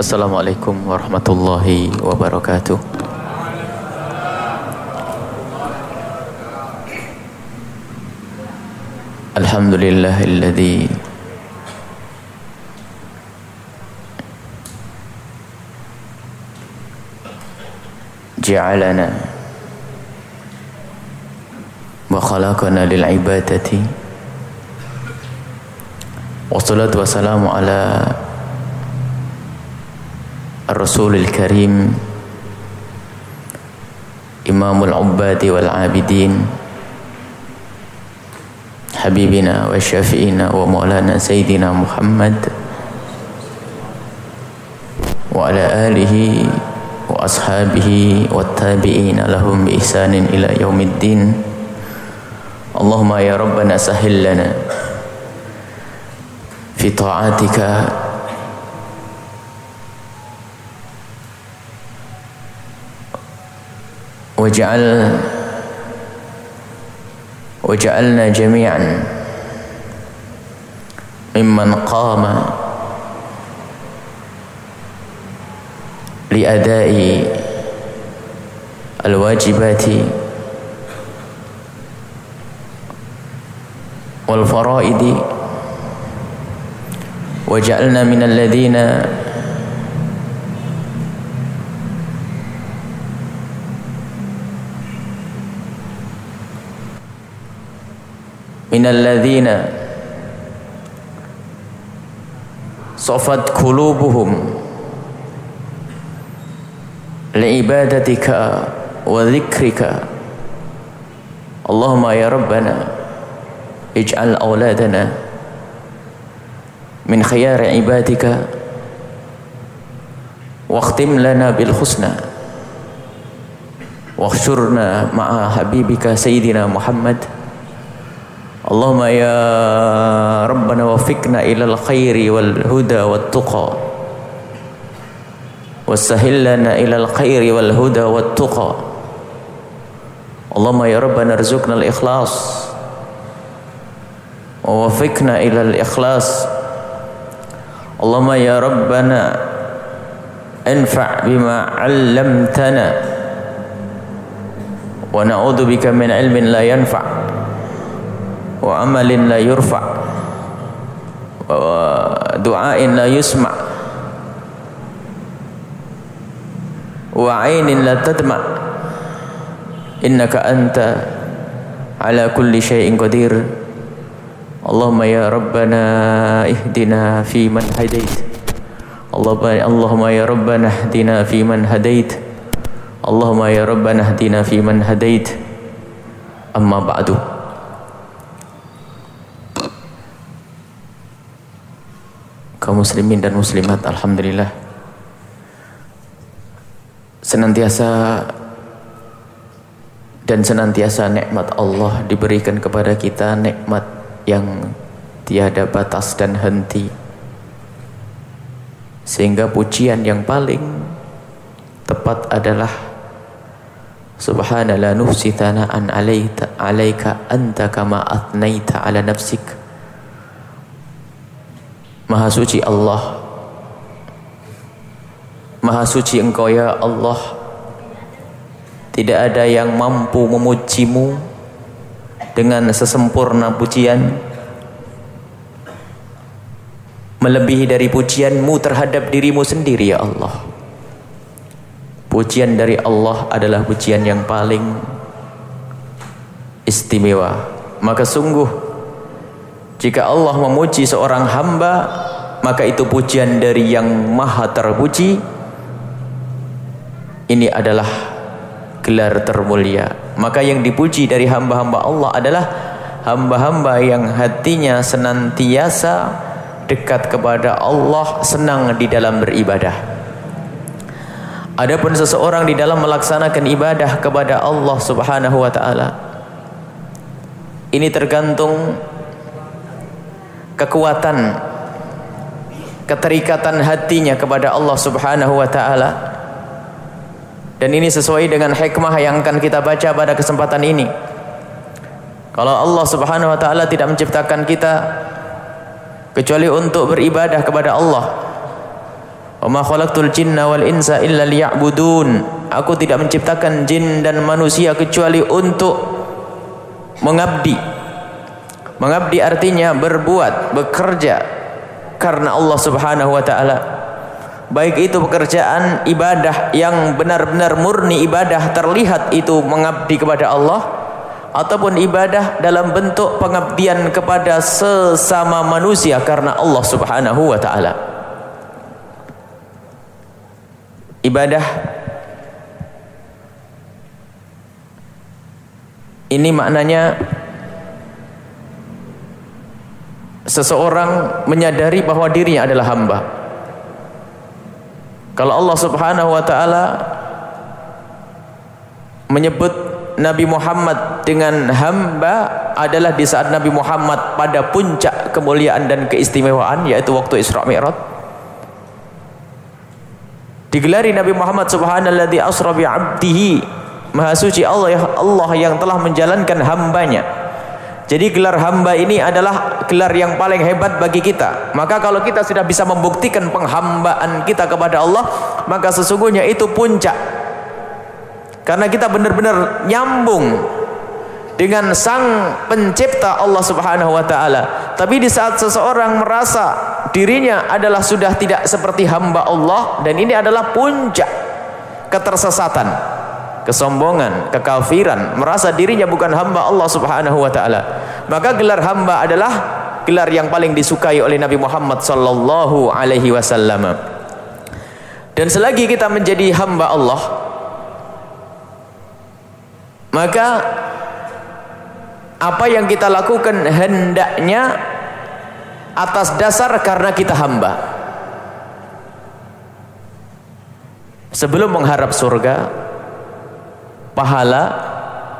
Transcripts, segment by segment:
Assalamualaikum warahmatullahi wabarakatuh. Alhamdulillahilladzi ja'alana wa khalaqana lil ibadati wassalatu wassalamu ala الرسول الكريم إمام العباد والعابدين حبيبنا وشافئنا ومولانا سيدنا محمد وعلى آله وأصحابه والتابعين لهم بإحسان إلى يوم الدين. اللهم يا ربنا سهل لنا في طاعاتك واجعل وجعلنا جميعا ممن قام لأداء الواجبات والفرائض وجعلنا من الذين من الذين صفت قلوبهم لعبادتك وذكرك اللهم يا ربنا اجعل أولادنا من خيار عبادك واختم لنا بالحسنى واحشرنا مع حبيبك سيدنا محمد اللهم يا ربنا وفقنا إلى الخير والهدى والتقى. وسهل لنا إلى الخير والهدى والتقى. اللهم يا ربنا ارزقنا الإخلاص. ووفقنا إلى الإخلاص. اللهم يا ربنا انفع بما علمتنا. ونعوذ بك من علم لا ينفع. وعمل لا يرفع ودعاء لا يسمع وعين لا تدمع. إنك أنت على كل شيء قدير. اللهم يا ربنا اهدنا في من هديت. اللهم يا ربنا اهدنا في من هديت. اللهم يا ربنا اهدنا في من هديت. أما بعد. Kaum muslimin dan muslimat alhamdulillah. Senantiasa dan senantiasa nikmat Allah diberikan kepada kita nikmat yang tiada batas dan henti. Sehingga pujian yang paling tepat adalah subhanallah nufsi thana'an alaika anta kama atnaita ala nafsik Maha suci Allah. Maha suci engkau ya Allah. Tidak ada yang mampu memujimu Dengan sesempurna pujian. Melebihi dari pujianmu terhadap dirimu sendiri ya Allah. Pujian dari Allah adalah pujian yang paling istimewa. Maka sungguh jika Allah memuji seorang hamba, maka itu pujian dari yang maha terpuji. Ini adalah gelar termulia. Maka yang dipuji dari hamba-hamba Allah adalah hamba-hamba yang hatinya senantiasa dekat kepada Allah, senang di dalam beribadah. Adapun seseorang di dalam melaksanakan ibadah kepada Allah Subhanahu wa taala ini tergantung kekuatan keterikatan hatinya kepada Allah Subhanahu wa taala. Dan ini sesuai dengan hikmah yang akan kita baca pada kesempatan ini. Kalau Allah Subhanahu wa taala tidak menciptakan kita kecuali untuk beribadah kepada Allah. Wa ma khalaqtul jinna wal insa illa liya'budun. Aku tidak menciptakan jin dan manusia kecuali untuk mengabdi. Mengabdi artinya berbuat, bekerja karena Allah Subhanahu wa taala. Baik itu pekerjaan ibadah yang benar-benar murni ibadah terlihat itu mengabdi kepada Allah ataupun ibadah dalam bentuk pengabdian kepada sesama manusia karena Allah Subhanahu wa taala. Ibadah ini maknanya seseorang menyadari bahwa dirinya adalah hamba. Kalau Allah Subhanahu wa taala menyebut Nabi Muhammad dengan hamba adalah di saat Nabi Muhammad pada puncak kemuliaan dan keistimewaan yaitu waktu Isra Mi'raj. Digelari Nabi Muhammad subhanalladzi asra bi 'abdihi Maha suci Allah ya Allah yang telah menjalankan hambanya. Jadi gelar hamba ini adalah gelar yang paling hebat bagi kita. Maka kalau kita sudah bisa membuktikan penghambaan kita kepada Allah, maka sesungguhnya itu puncak karena kita benar-benar nyambung dengan sang pencipta Allah Subhanahu wa taala. Tapi di saat seseorang merasa dirinya adalah sudah tidak seperti hamba Allah dan ini adalah puncak ketersesatan, kesombongan, kekafiran, merasa dirinya bukan hamba Allah Subhanahu wa taala. Maka gelar hamba adalah gelar yang paling disukai oleh Nabi Muhammad sallallahu alaihi wasallam. Dan selagi kita menjadi hamba Allah, maka apa yang kita lakukan hendaknya atas dasar karena kita hamba sebelum mengharap surga pahala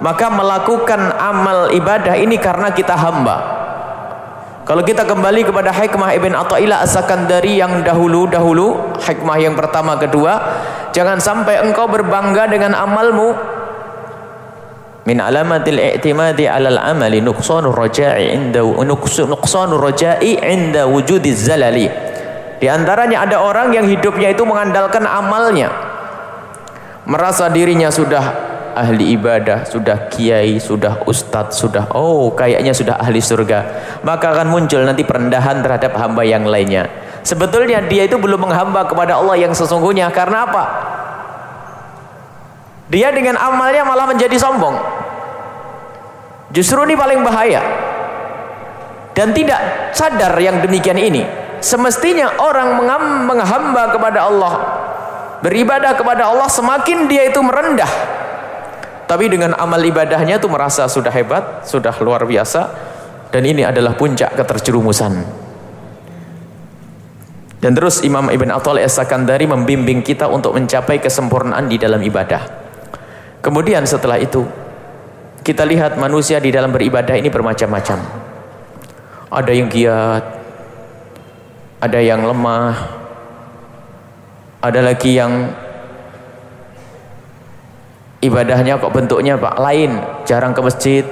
maka melakukan amal ibadah ini karena kita hamba. Kalau kita kembali kepada hikmah Ibn Atta'illah As-Sakandari yang dahulu-dahulu hikmah yang pertama kedua jangan sampai engkau berbangga dengan amalmu. Min alamatil i'timadi 'alal amali nuqsanur raja'i inda nuqsanur raja'i inda wujudiz zalali. Di antaranya ada orang yang hidupnya itu mengandalkan amalnya. Merasa dirinya sudah ahli ibadah, sudah kiai, sudah ustadz, sudah oh kayaknya sudah ahli surga. Maka akan muncul nanti perendahan terhadap hamba yang lainnya. Sebetulnya dia itu belum menghamba kepada Allah yang sesungguhnya karena apa? Dia dengan amalnya malah menjadi sombong. Justru ini paling bahaya. Dan tidak sadar yang demikian ini. Semestinya orang menghamba kepada Allah, beribadah kepada Allah semakin dia itu merendah. Tapi dengan amal ibadahnya itu merasa sudah hebat, sudah luar biasa dan ini adalah puncak keterjerumusan. Dan terus Imam Ibn Attal As-Sakandari membimbing kita untuk mencapai kesempurnaan di dalam ibadah. Kemudian setelah itu kita lihat manusia di dalam beribadah ini bermacam-macam. Ada yang giat, ada yang lemah, ada lagi yang ibadahnya kok bentuknya Pak lain, jarang ke masjid.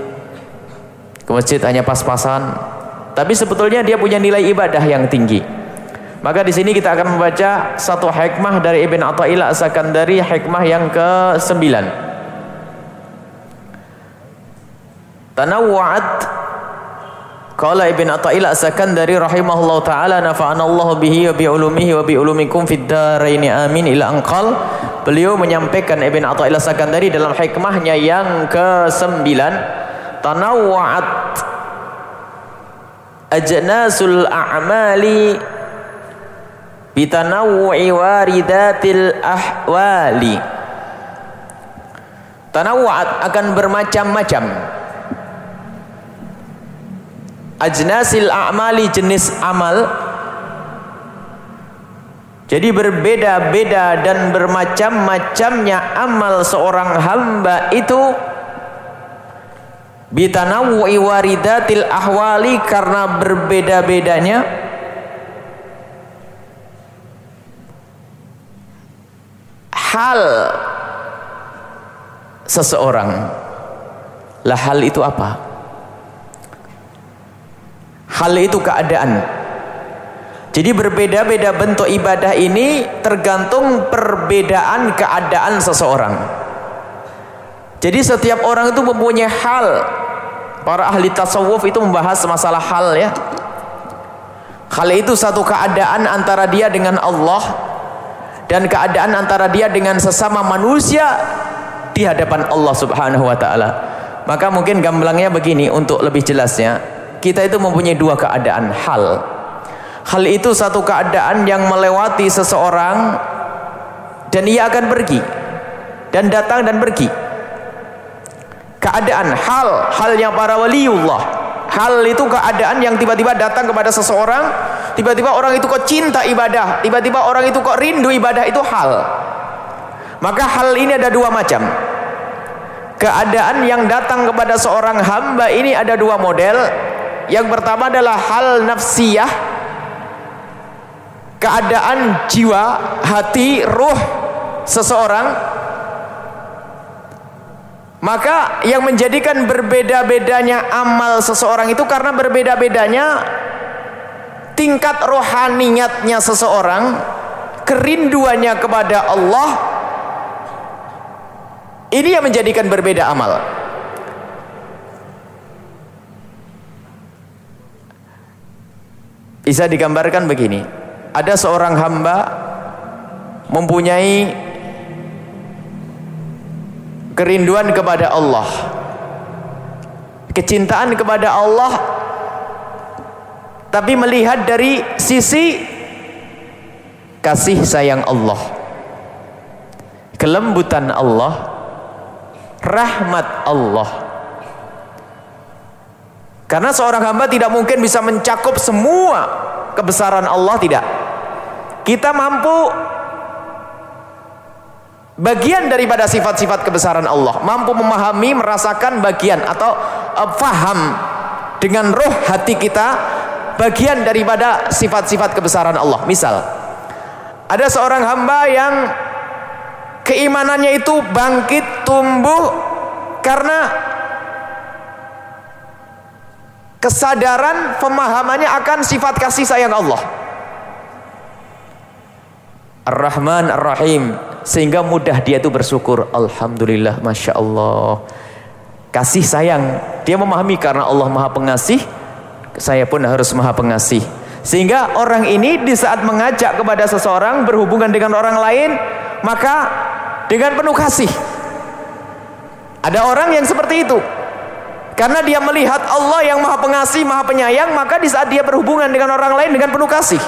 Ke masjid hanya pas-pasan. Tapi sebetulnya dia punya nilai ibadah yang tinggi. Maka di sini kita akan membaca satu hikmah dari Ibn Athaillah As-Sakandari, hikmah yang ke-9. tanawwa'at qala ibn Athaillah Sakandari rahimahullah taala nafa'ana Allah bihi wa bi ulumihi wa bi ulumikum fid amin ila anqal beliau menyampaikan ibn Athaillah Sakandari dalam hikmahnya yang ke-9 tanawwa'at ajnasul a'mali bitanawwi waridatil ahwali. Tanawwa'at akan bermacam-macam. Ajnasil a'mali jenis amal jadi berbeda-beda dan bermacam-macamnya amal seorang hamba itu. Bitanawwi waridatil ahwali karena berbeda-bedanya. Hal seseorang. Lah hal itu apa? Hal itu keadaan Jadi berbeda-beda bentuk ibadah ini tergantung perbedaan keadaan seseorang. Jadi setiap orang itu mempunyai hal. Para ahli tasawuf itu membahas masalah hal ya. Hal itu satu keadaan antara dia dengan Allah dan keadaan antara dia dengan sesama manusia di hadapan Allah Subhanahu wa taala. Maka mungkin gamblangnya begini untuk lebih jelasnya, kita itu mempunyai dua keadaan hal. Hal itu satu keadaan yang melewati seseorang dan ia akan pergi dan datang dan pergi. Keadaan hal, halnya para waliullah Hal itu keadaan yang tiba-tiba datang kepada seseorang, tiba-tiba orang itu kok cinta ibadah, tiba-tiba orang itu kok rindu ibadah itu hal. Maka hal ini ada dua macam. Keadaan yang datang kepada seorang hamba ini ada dua model. Yang pertama adalah hal nafsiyah. Keadaan jiwa, hati, ruh seseorang maka yang menjadikan berbeda-bedanya amal seseorang itu karena berbeda-bedanya tingkat rohaniatnya seseorang, kerinduannya kepada Allah. Ini yang menjadikan berbeda amal. Bisa digambarkan begini. Ada seorang hamba mempunyai kerinduan kepada Allah. Kecintaan kepada Allah tapi melihat dari sisi kasih sayang Allah. Kelembutan Allah rahmat Allah. Karena seorang hamba tidak mungkin bisa mencakup semua kebesaran Allah tidak? Kita mampu bagian daripada sifat-sifat kebesaran Allah. Mampu memahami merasakan bagian atau uh, faham dengan roh hati kita bagian daripada sifat-sifat kebesaran Allah. Misal ada seorang hamba yang keimanannya itu bangkit tumbuh karena kesadaran pemahamannya akan sifat kasih sayang Allah. Ar-Rahman Ar-Rahim. Sehingga mudah dia itu bersyukur. Alhamdulillah Masya Allah. Kasih sayang dia memahami karena Allah maha pengasih saya pun harus maha pengasih. Sehingga orang ini di saat mengajak kepada seseorang berhubungan dengan orang lain maka dengan penuh kasih. Ada orang yang seperti itu karena dia melihat Allah yang maha pengasih maha penyayang maka di saat dia berhubungan dengan orang lain dengan penuh kasih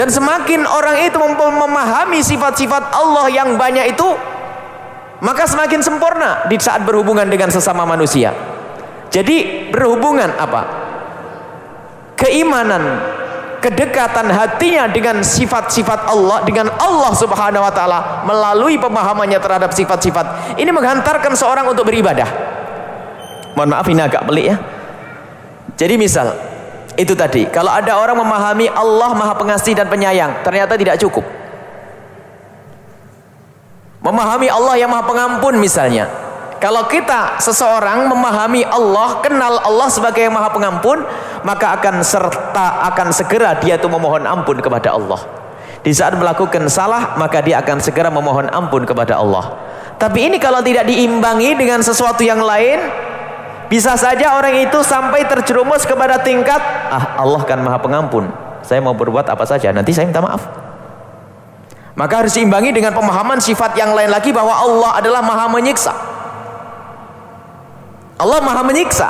dan semakin orang itu memahami sifat-sifat Allah yang banyak itu, maka semakin sempurna di saat berhubungan dengan sesama manusia. Jadi berhubungan apa? Keimanan, kedekatan hatinya dengan sifat-sifat Allah, dengan Allah Subhanahu wa taala melalui pemahamannya terhadap sifat-sifat. Ini menghantarkan seorang untuk beribadah. Mohon maaf ini agak pelik ya. Jadi misal itu tadi, kalau ada orang memahami Allah Maha Pengasih dan Penyayang, ternyata tidak cukup. Memahami Allah yang Maha Pengampun misalnya. Kalau kita seseorang memahami Allah, kenal Allah sebagai yang Maha Pengampun, maka akan serta akan segera dia itu memohon ampun kepada Allah. Di saat melakukan salah, maka dia akan segera memohon ampun kepada Allah. Tapi ini kalau tidak diimbangi dengan sesuatu yang lain, bisa saja orang itu sampai terjerumus kepada tingkat ah Allah kan maha pengampun. Saya mau berbuat apa saja, nanti saya minta maaf. Maka harus diimbangi dengan pemahaman sifat yang lain lagi bahwa Allah adalah maha menyiksa. Allah maha menyiksa.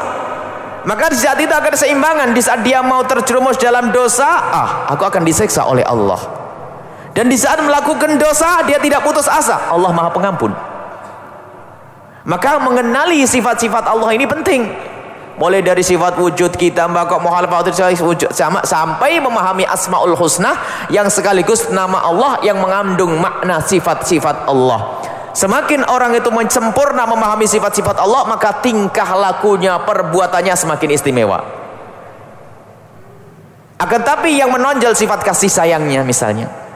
Maka di saat itu akan seimbangan di saat dia mau terjerumus dalam dosa, ah aku akan disiksa oleh Allah. Dan di saat melakukan dosa dia tidak putus asa, Allah maha pengampun. Maka mengenali sifat-sifat Allah ini penting. Mulai dari sifat wujud kita, maka muhalafatul wujud sama sampai memahami asmaul husna yang sekaligus nama Allah yang mengandung makna sifat-sifat Allah. Semakin orang itu sempurna memahami sifat-sifat Allah, maka tingkah lakunya, perbuatannya semakin istimewa. Akan tapi yang menonjol sifat kasih sayangnya misalnya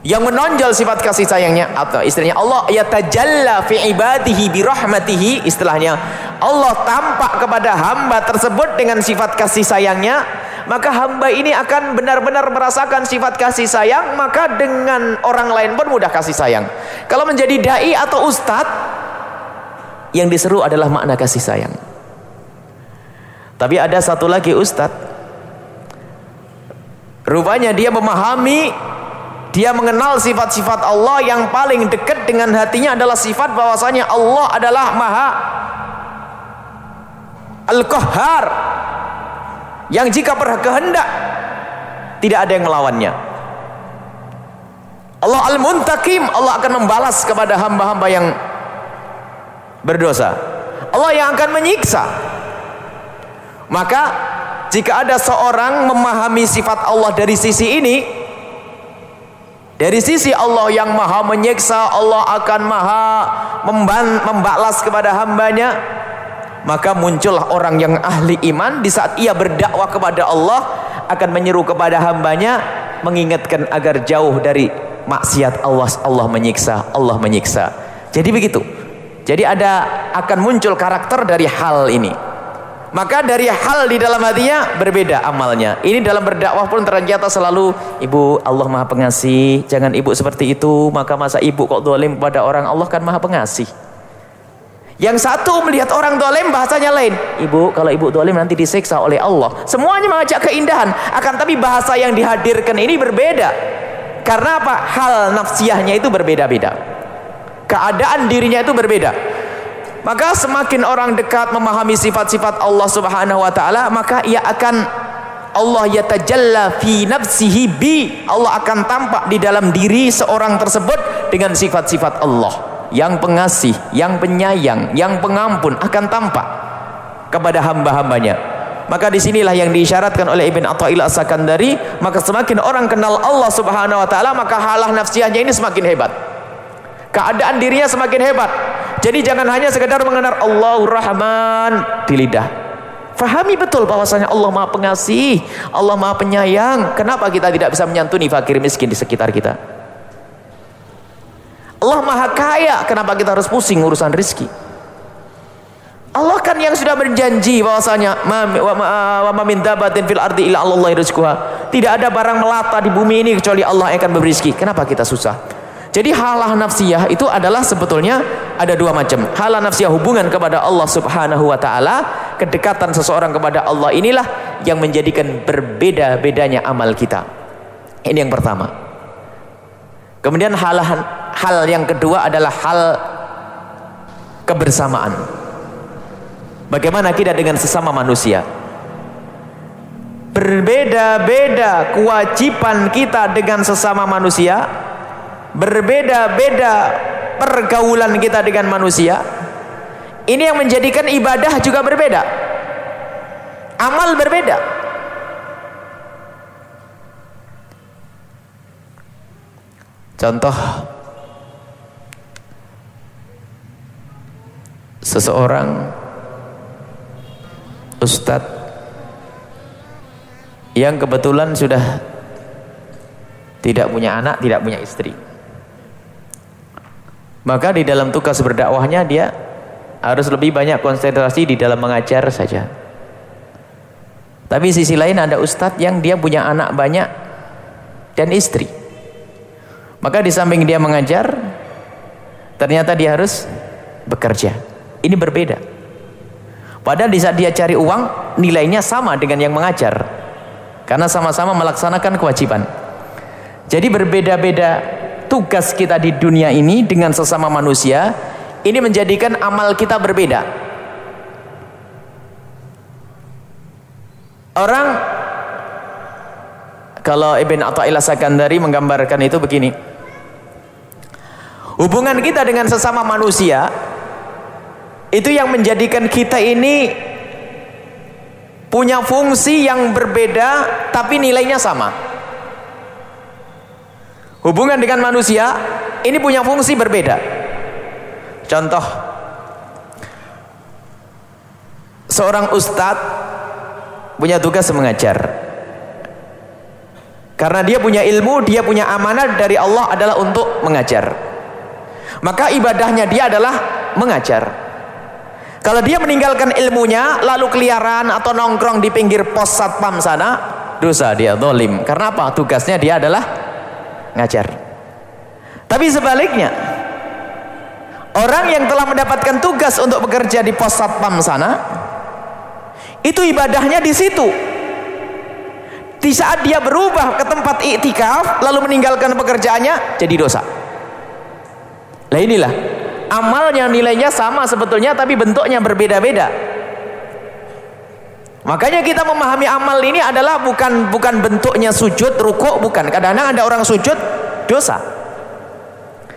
yang menonjol sifat kasih sayangnya atau istilahnya Allah ya tajalla fi ibadihi bi rahmatihi. Istilahnya Allah tampak kepada hamba tersebut dengan sifat kasih sayangnya. Maka hamba ini akan benar-benar merasakan sifat kasih sayang maka dengan orang lain pun mudah kasih sayang. Kalau menjadi dai atau ustadz yang diseru adalah makna kasih sayang. Tapi ada satu lagi ustadz rupanya dia memahami dia mengenal sifat-sifat Allah yang paling dekat dengan hatinya adalah sifat bahwasanya Allah adalah maha Al-Qahhar. Yang jika berkehendak tidak ada yang melawannya. Allah Al-Muntakim Allah akan membalas kepada hamba-hamba yang berdosa. Allah yang akan menyiksa. Maka jika ada seorang memahami sifat Allah dari sisi ini dari sisi Allah yang maha menyiksa Allah akan maha membalas kepada hambanya. Maka muncullah orang yang ahli iman di saat ia berdakwah kepada Allah akan menyeru kepada hambanya mengingatkan agar jauh dari maksiat Allah Allah menyiksa Allah menyiksa. Jadi begitu. Jadi ada akan muncul karakter dari hal ini maka dari hal di dalam hatinya berbeda amalnya. Ini dalam berdakwah pun ternyata selalu ibu Allah maha pengasih jangan ibu seperti itu. Maka masa ibu kok dolim pada orang Allah kan maha pengasih. Yang satu melihat orang dolim bahasanya lain ibu kalau ibu dolim nanti disiksa oleh Allah. Semuanya mengajak keindahan. Akan tapi bahasa yang dihadirkan ini berbeda. Karena apa? Hal nafsiyahnya itu berbeda-beda. Keadaan dirinya itu berbeda maka semakin orang dekat memahami sifat-sifat Allah Subhanahu wa taala, maka ia akan Allah yatajalla fi nafsihi bi. Allah akan tampak di dalam diri seorang tersebut dengan sifat-sifat Allah. Yang pengasih, yang penyayang, yang pengampun akan tampak kepada hamba-hambanya. Maka di sinilah yang diisyaratkan oleh Ibn Atta'il As-Sakandari, maka semakin orang kenal Allah Subhanahu wa taala, maka halah nafsiyahnya ini semakin hebat. Keadaan dirinya semakin hebat jadi jangan hanya sekedar mengenal Allahur Rahman di lidah. Fahami betul bahwasanya Allah Maha Pengasih, Allah Maha Penyayang. Kenapa kita tidak bisa menyantuni fakir miskin di sekitar kita? Allah Maha Kaya, kenapa kita harus pusing urusan rizki? Allah kan yang sudah berjanji bahwasanya wa ma min dabatin fil ardi illa Allah rizquha. Tidak ada barang melata di bumi ini kecuali Allah yang akan memberi rezeki. Kenapa kita susah? Jadi halah nafsiyah itu adalah sebetulnya ada dua macam. Halah nafsiyah hubungan kepada Allah Subhanahu wa taala, kedekatan seseorang kepada Allah inilah yang menjadikan berbeda-bedanya amal kita. Ini yang pertama. Kemudian hal hal yang kedua adalah hal kebersamaan. Bagaimana kita dengan sesama manusia? Berbeda-beda kewajiban kita dengan sesama manusia berbeda-beda pergaulan kita dengan manusia ini yang menjadikan ibadah juga berbeda. Amal berbeda. Contoh seseorang ustadz yang kebetulan sudah tidak punya anak, tidak punya istri maka di dalam tugas berdakwahnya dia harus lebih banyak konsentrasi di dalam mengajar saja. Tapi sisi lain ada ustadz yang dia punya anak banyak dan istri. Maka di samping dia mengajar ternyata dia harus bekerja. Ini berbeda. Padahal di saat dia cari uang nilainya sama dengan yang mengajar. Karena sama-sama melaksanakan kewajiban. Jadi berbeda-beda tugas kita di dunia ini dengan sesama manusia ini menjadikan amal kita berbeda. Orang kalau Ibn Atta'illah Sakandari menggambarkan itu begini. Hubungan kita dengan sesama manusia itu yang menjadikan kita ini punya fungsi yang berbeda tapi nilainya sama hubungan dengan manusia ini punya fungsi berbeda. Contoh seorang ustadz punya tugas mengajar. Karena dia punya ilmu dia punya amanah dari Allah adalah untuk mengajar. Maka ibadahnya dia adalah mengajar. Kalau dia meninggalkan ilmunya lalu keliaran atau nongkrong di pinggir pos satpam sana dosa dia dolim. Karena apa? Tugasnya dia adalah ngajar. Tapi sebaliknya orang yang telah mendapatkan tugas untuk bekerja di pos satpam sana itu ibadahnya di situ. Di saat dia berubah ke tempat iktikaf lalu meninggalkan pekerjaannya jadi dosa. Lah inilah amalnya nilainya sama sebetulnya tapi bentuknya berbeda-beda Makanya kita memahami amal ini adalah bukan bukan bentuknya sujud, rukuk, bukan. Kadang-kadang ada orang sujud dosa.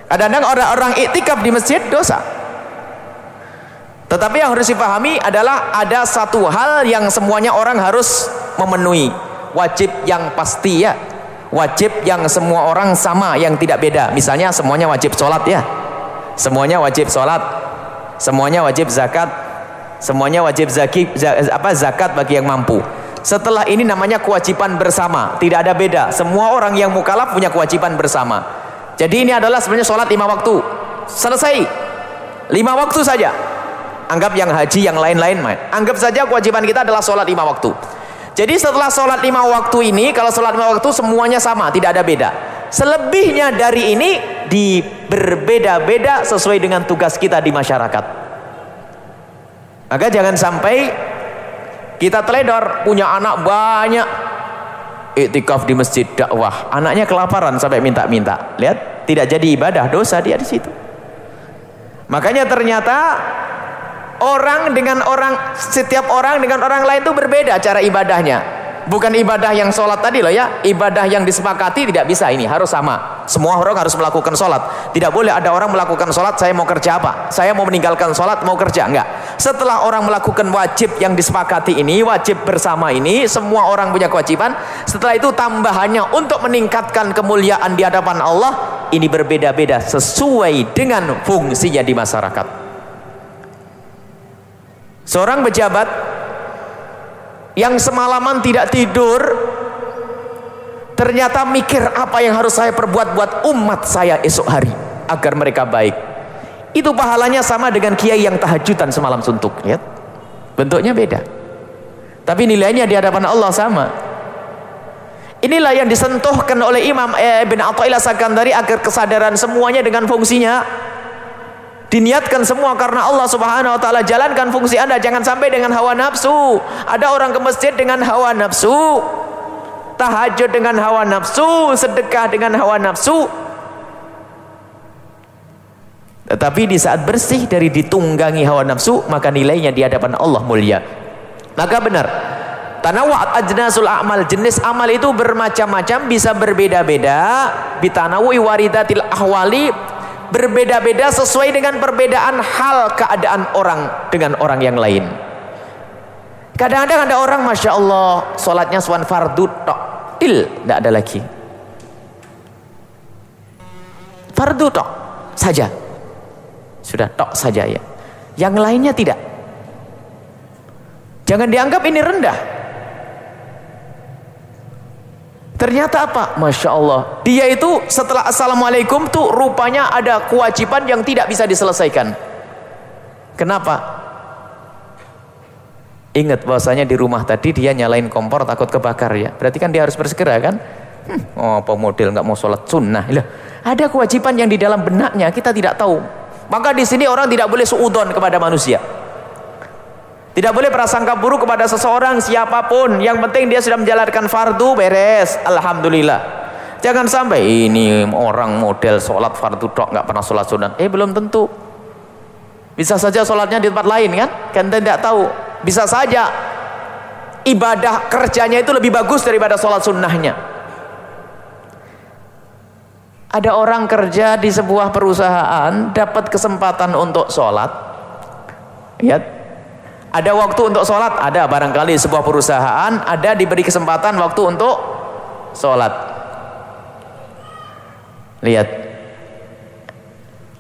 Kadang-kadang orang-orang iktikaf di masjid dosa. Tetapi yang harus dipahami adalah ada satu hal yang semuanya orang harus memenuhi. Wajib yang pasti ya. Wajib yang semua orang sama, yang tidak beda. Misalnya semuanya wajib sholat ya. Semuanya wajib sholat. Semuanya wajib zakat semuanya wajib zaki, apa zakat bagi yang mampu. Setelah ini namanya kewajiban bersama. Tidak ada beda. Semua orang yang mukalaf punya kewajiban bersama. Jadi ini adalah sebenarnya sholat lima waktu. Selesai. Lima waktu saja. Anggap yang haji yang lain-lain anggap saja kewajiban kita adalah sholat lima waktu. Jadi setelah sholat lima waktu ini kalau sholat lima waktu semuanya sama tidak ada beda. Selebihnya dari ini di berbeda-beda sesuai dengan tugas kita di masyarakat maka jangan sampai kita teledor punya anak banyak iktikaf di masjid dakwah. Anaknya kelaparan sampai minta-minta. Lihat, tidak jadi ibadah, dosa dia di situ. Makanya ternyata orang dengan orang setiap orang dengan orang lain itu berbeda cara ibadahnya bukan ibadah yang sholat tadi loh ya. Ibadah yang disepakati tidak bisa ini harus sama. Semua orang harus melakukan sholat. Tidak boleh ada orang melakukan sholat saya mau kerja apa? Saya mau meninggalkan sholat mau kerja? Enggak. Setelah orang melakukan wajib yang disepakati ini wajib bersama ini semua orang punya kewajiban. Setelah itu tambahannya untuk meningkatkan kemuliaan di hadapan Allah ini berbeda-beda sesuai dengan fungsinya di masyarakat. Seorang pejabat yang semalaman tidak tidur ternyata mikir apa yang harus saya perbuat buat umat saya esok hari agar mereka baik. Itu pahalanya sama dengan kiai yang tahajudan semalam suntuk ya bentuknya beda. Tapi nilainya di hadapan Allah sama. Inilah yang disentuhkan oleh Imam eh, Ibn Atta'illah Sakandari agar kesadaran semuanya dengan fungsinya Diniatkan semua karena Allah Subhanahu wa taala. Jalankan fungsi Anda jangan sampai dengan hawa nafsu. Ada orang ke masjid dengan hawa nafsu. Tahajud dengan hawa nafsu, sedekah dengan hawa nafsu. Tetapi di saat bersih dari ditunggangi hawa nafsu, maka nilainya di hadapan Allah mulia. Maka benar. Tanawat ajnasul amal jenis amal itu bermacam-macam bisa berbeda-beda bitanawi waridatil ahwali berbeda-beda sesuai dengan perbedaan hal keadaan orang dengan orang yang lain. Kadang-kadang ada orang Masya Allah sholatnya suan fardu tok. Il tidak ada lagi. Fardu tok saja. Sudah tok saja ya. Yang lainnya tidak. Jangan dianggap ini rendah Ternyata apa? Masya Allah. Dia itu setelah Assalamualaikum tuh rupanya ada kewajiban yang tidak bisa diselesaikan. Kenapa? Ingat bahwasanya di rumah tadi dia nyalain kompor takut kebakar ya. Berarti kan dia harus bersegera kan? Hmm, oh apa model nggak mau sholat sunnah. Lah, ada kewajiban yang di dalam benaknya kita tidak tahu. Maka di sini orang tidak boleh suudon kepada manusia. Tidak boleh prasangka buruk kepada seseorang siapa pun. Yang penting dia sudah menjalankan fardu beres. Alhamdulillah. Jangan sampai ini orang model sholat fardu dok nggak pernah sholat sunat. Eh belum tentu. Bisa saja sholatnya di tempat lain kan? Kan tidak tahu. Bisa saja ibadah kerjanya itu lebih bagus daripada sholat sunnahnya. Ada orang kerja di sebuah perusahaan dapat kesempatan untuk sholat. Lihat, ada waktu untuk sholat? Ada barangkali sebuah perusahaan ada diberi kesempatan waktu untuk sholat. Lihat.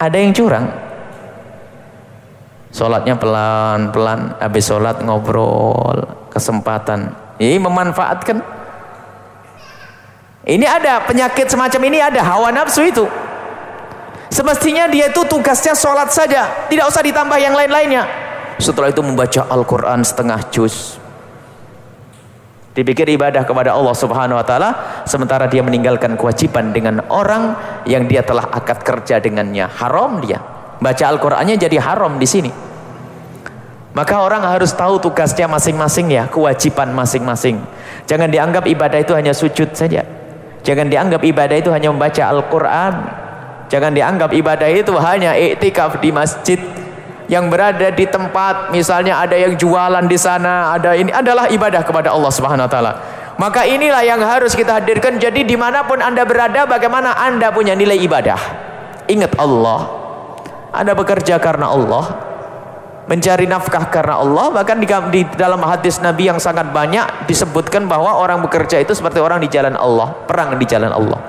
Ada yang curang. Sholatnya pelan-pelan. Habis sholat ngobrol. Kesempatan. Ini memanfaatkan. Ini ada penyakit semacam ini ada. Hawa nafsu itu. Semestinya dia itu tugasnya sholat saja. Tidak usah ditambah yang lain-lainnya setelah itu membaca Al-Quran setengah juz Dipikir ibadah kepada Allah Subhanahu wa taala sementara dia meninggalkan kewajiban dengan orang yang dia telah akad kerja dengannya. Haram dia. Baca Al-Qur'annya jadi haram di sini. Maka orang harus tahu tugasnya masing-masing ya, kewajiban masing-masing. Jangan dianggap ibadah itu hanya sujud saja. Jangan dianggap ibadah itu hanya membaca Al-Qur'an. Jangan dianggap ibadah itu hanya iktikaf di masjid yang berada di tempat misalnya ada yang jualan di sana ada ini adalah ibadah kepada Allah Subhanahu Wa Taala. Maka inilah yang harus kita hadirkan. Jadi di mana pun anda berada bagaimana anda punya nilai ibadah? Ingat Allah. Anda bekerja karena Allah. Mencari nafkah karena Allah. Bahkan di, di dalam hadis Nabi yang sangat banyak disebutkan bahwa orang bekerja itu seperti orang di jalan Allah perang di jalan Allah.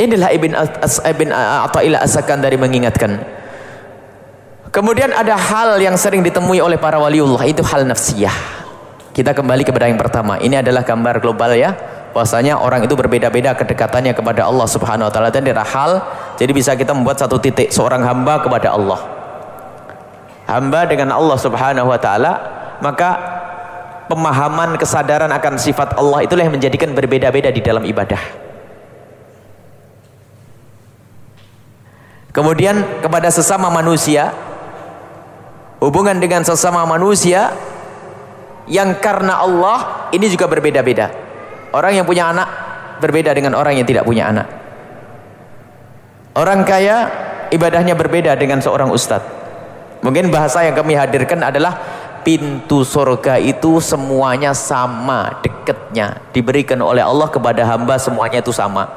Inilah Ibn, As, Ibn Asakan dari mengingatkan Kemudian ada hal yang sering ditemui oleh para waliullah itu hal nafsiyah. Kita kembali kepada yang pertama. Ini adalah gambar global ya. Bahwasanya orang itu berbeda-beda kedekatannya kepada Allah Subhanahu wa taala dan ada hal jadi bisa kita membuat satu titik seorang hamba kepada Allah. Hamba dengan Allah Subhanahu wa taala, maka pemahaman kesadaran akan sifat Allah itulah yang menjadikan berbeda-beda di dalam ibadah. Kemudian kepada sesama manusia hubungan dengan sesama manusia yang karena Allah ini juga berbeda-beda. Orang yang punya anak berbeda dengan orang yang tidak punya anak. Orang kaya ibadahnya berbeda dengan seorang ustadz mungkin bahasa yang kami hadirkan adalah pintu surga itu semuanya sama dekatnya. Diberikan oleh Allah kepada hamba semuanya itu sama.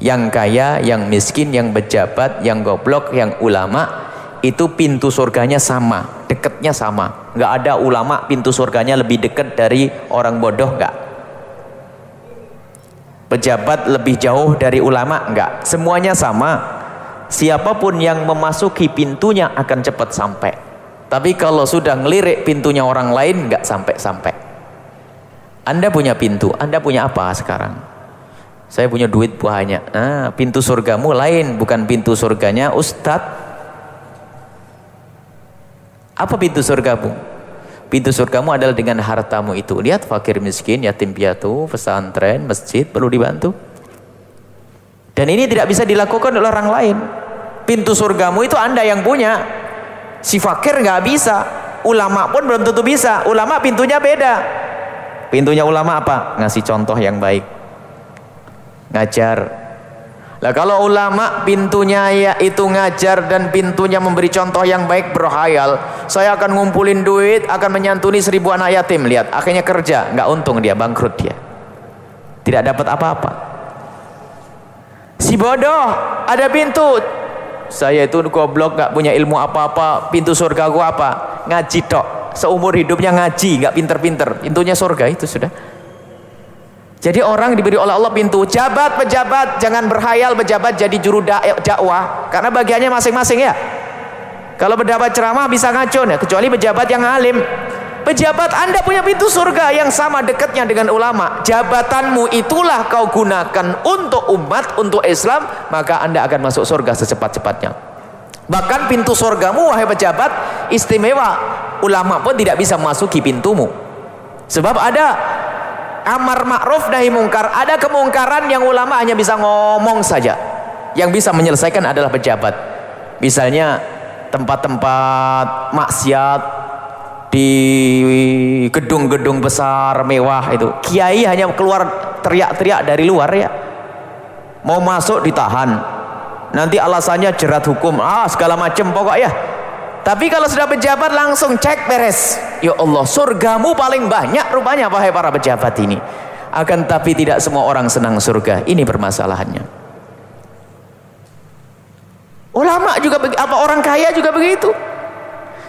Yang kaya, yang miskin, yang pejabat, yang goblok, yang ulama itu pintu surganya sama, dekatnya sama. Nggak ada ulama pintu surganya lebih dekat dari orang bodoh nggak. Pejabat lebih jauh dari ulama nggak. Semuanya sama. Siapa pun yang memasuki pintunya akan cepat sampai. Tapi kalau sudah ngelirik pintunya orang lain nggak sampai-sampai. Anda punya pintu, Anda punya apa sekarang? Saya punya duit banyak. Nah, pintu surgamu lain, bukan pintu surganya Ustadz apa pintu surgamu? Pintu surgamu adalah dengan hartamu itu. Lihat fakir miskin, yatim piatu, pesantren, masjid perlu dibantu. Dan ini tidak bisa dilakukan oleh orang lain. Pintu surgamu itu anda yang punya. Si fakir nggak bisa. Ulama pun belum tentu bisa. Ulama pintunya beda. Pintunya ulama apa? Ngasih contoh yang baik. Ngajar, lah kalau ulama pintunya ya itu ngajar dan pintunya memberi contoh yang baik berhayal. Saya akan ngumpulin duit, akan menyantuni seribu anak yatim. Lihat, akhirnya kerja, nggak untung dia, bangkrut dia. Tidak dapat apa-apa. Si bodoh, ada pintu. Saya itu goblok, nggak punya ilmu apa-apa. Pintu surga gua apa? Ngaji tok. Seumur hidupnya ngaji, nggak pinter-pinter. Pintunya surga itu sudah. Jadi orang diberi oleh Allah pintu jabat pejabat jangan berhayal pejabat jadi juru dakwah karena bagiannya masing-masing ya. Kalau pejabat ceramah bisa ngacun ya kecuali pejabat yang alim. Pejabat Anda punya pintu surga yang sama dekatnya dengan ulama. Jabatanmu itulah kau gunakan untuk umat, untuk Islam, maka Anda akan masuk surga secepat-cepatnya. Bahkan pintu surgamu wahai pejabat istimewa. Ulama pun tidak bisa masuki pintumu. Sebab ada amar ma'ruf nahi mungkar. Ada kemungkaran yang ulama hanya bisa ngomong saja. Yang bisa menyelesaikan adalah pejabat. Misalnya tempat-tempat maksiat di gedung-gedung besar mewah itu. Kiai hanya keluar teriak-teriak dari luar ya. Mau masuk ditahan. Nanti alasannya jerat hukum. Ah segala macam pokok ya tapi kalau sudah pejabat langsung cek beres. Ya Allah, surgamu paling banyak rupanya wahai para pejabat ini. Akan tapi tidak semua orang senang surga. Ini permasalahannya. Ulama juga apa orang kaya juga begitu.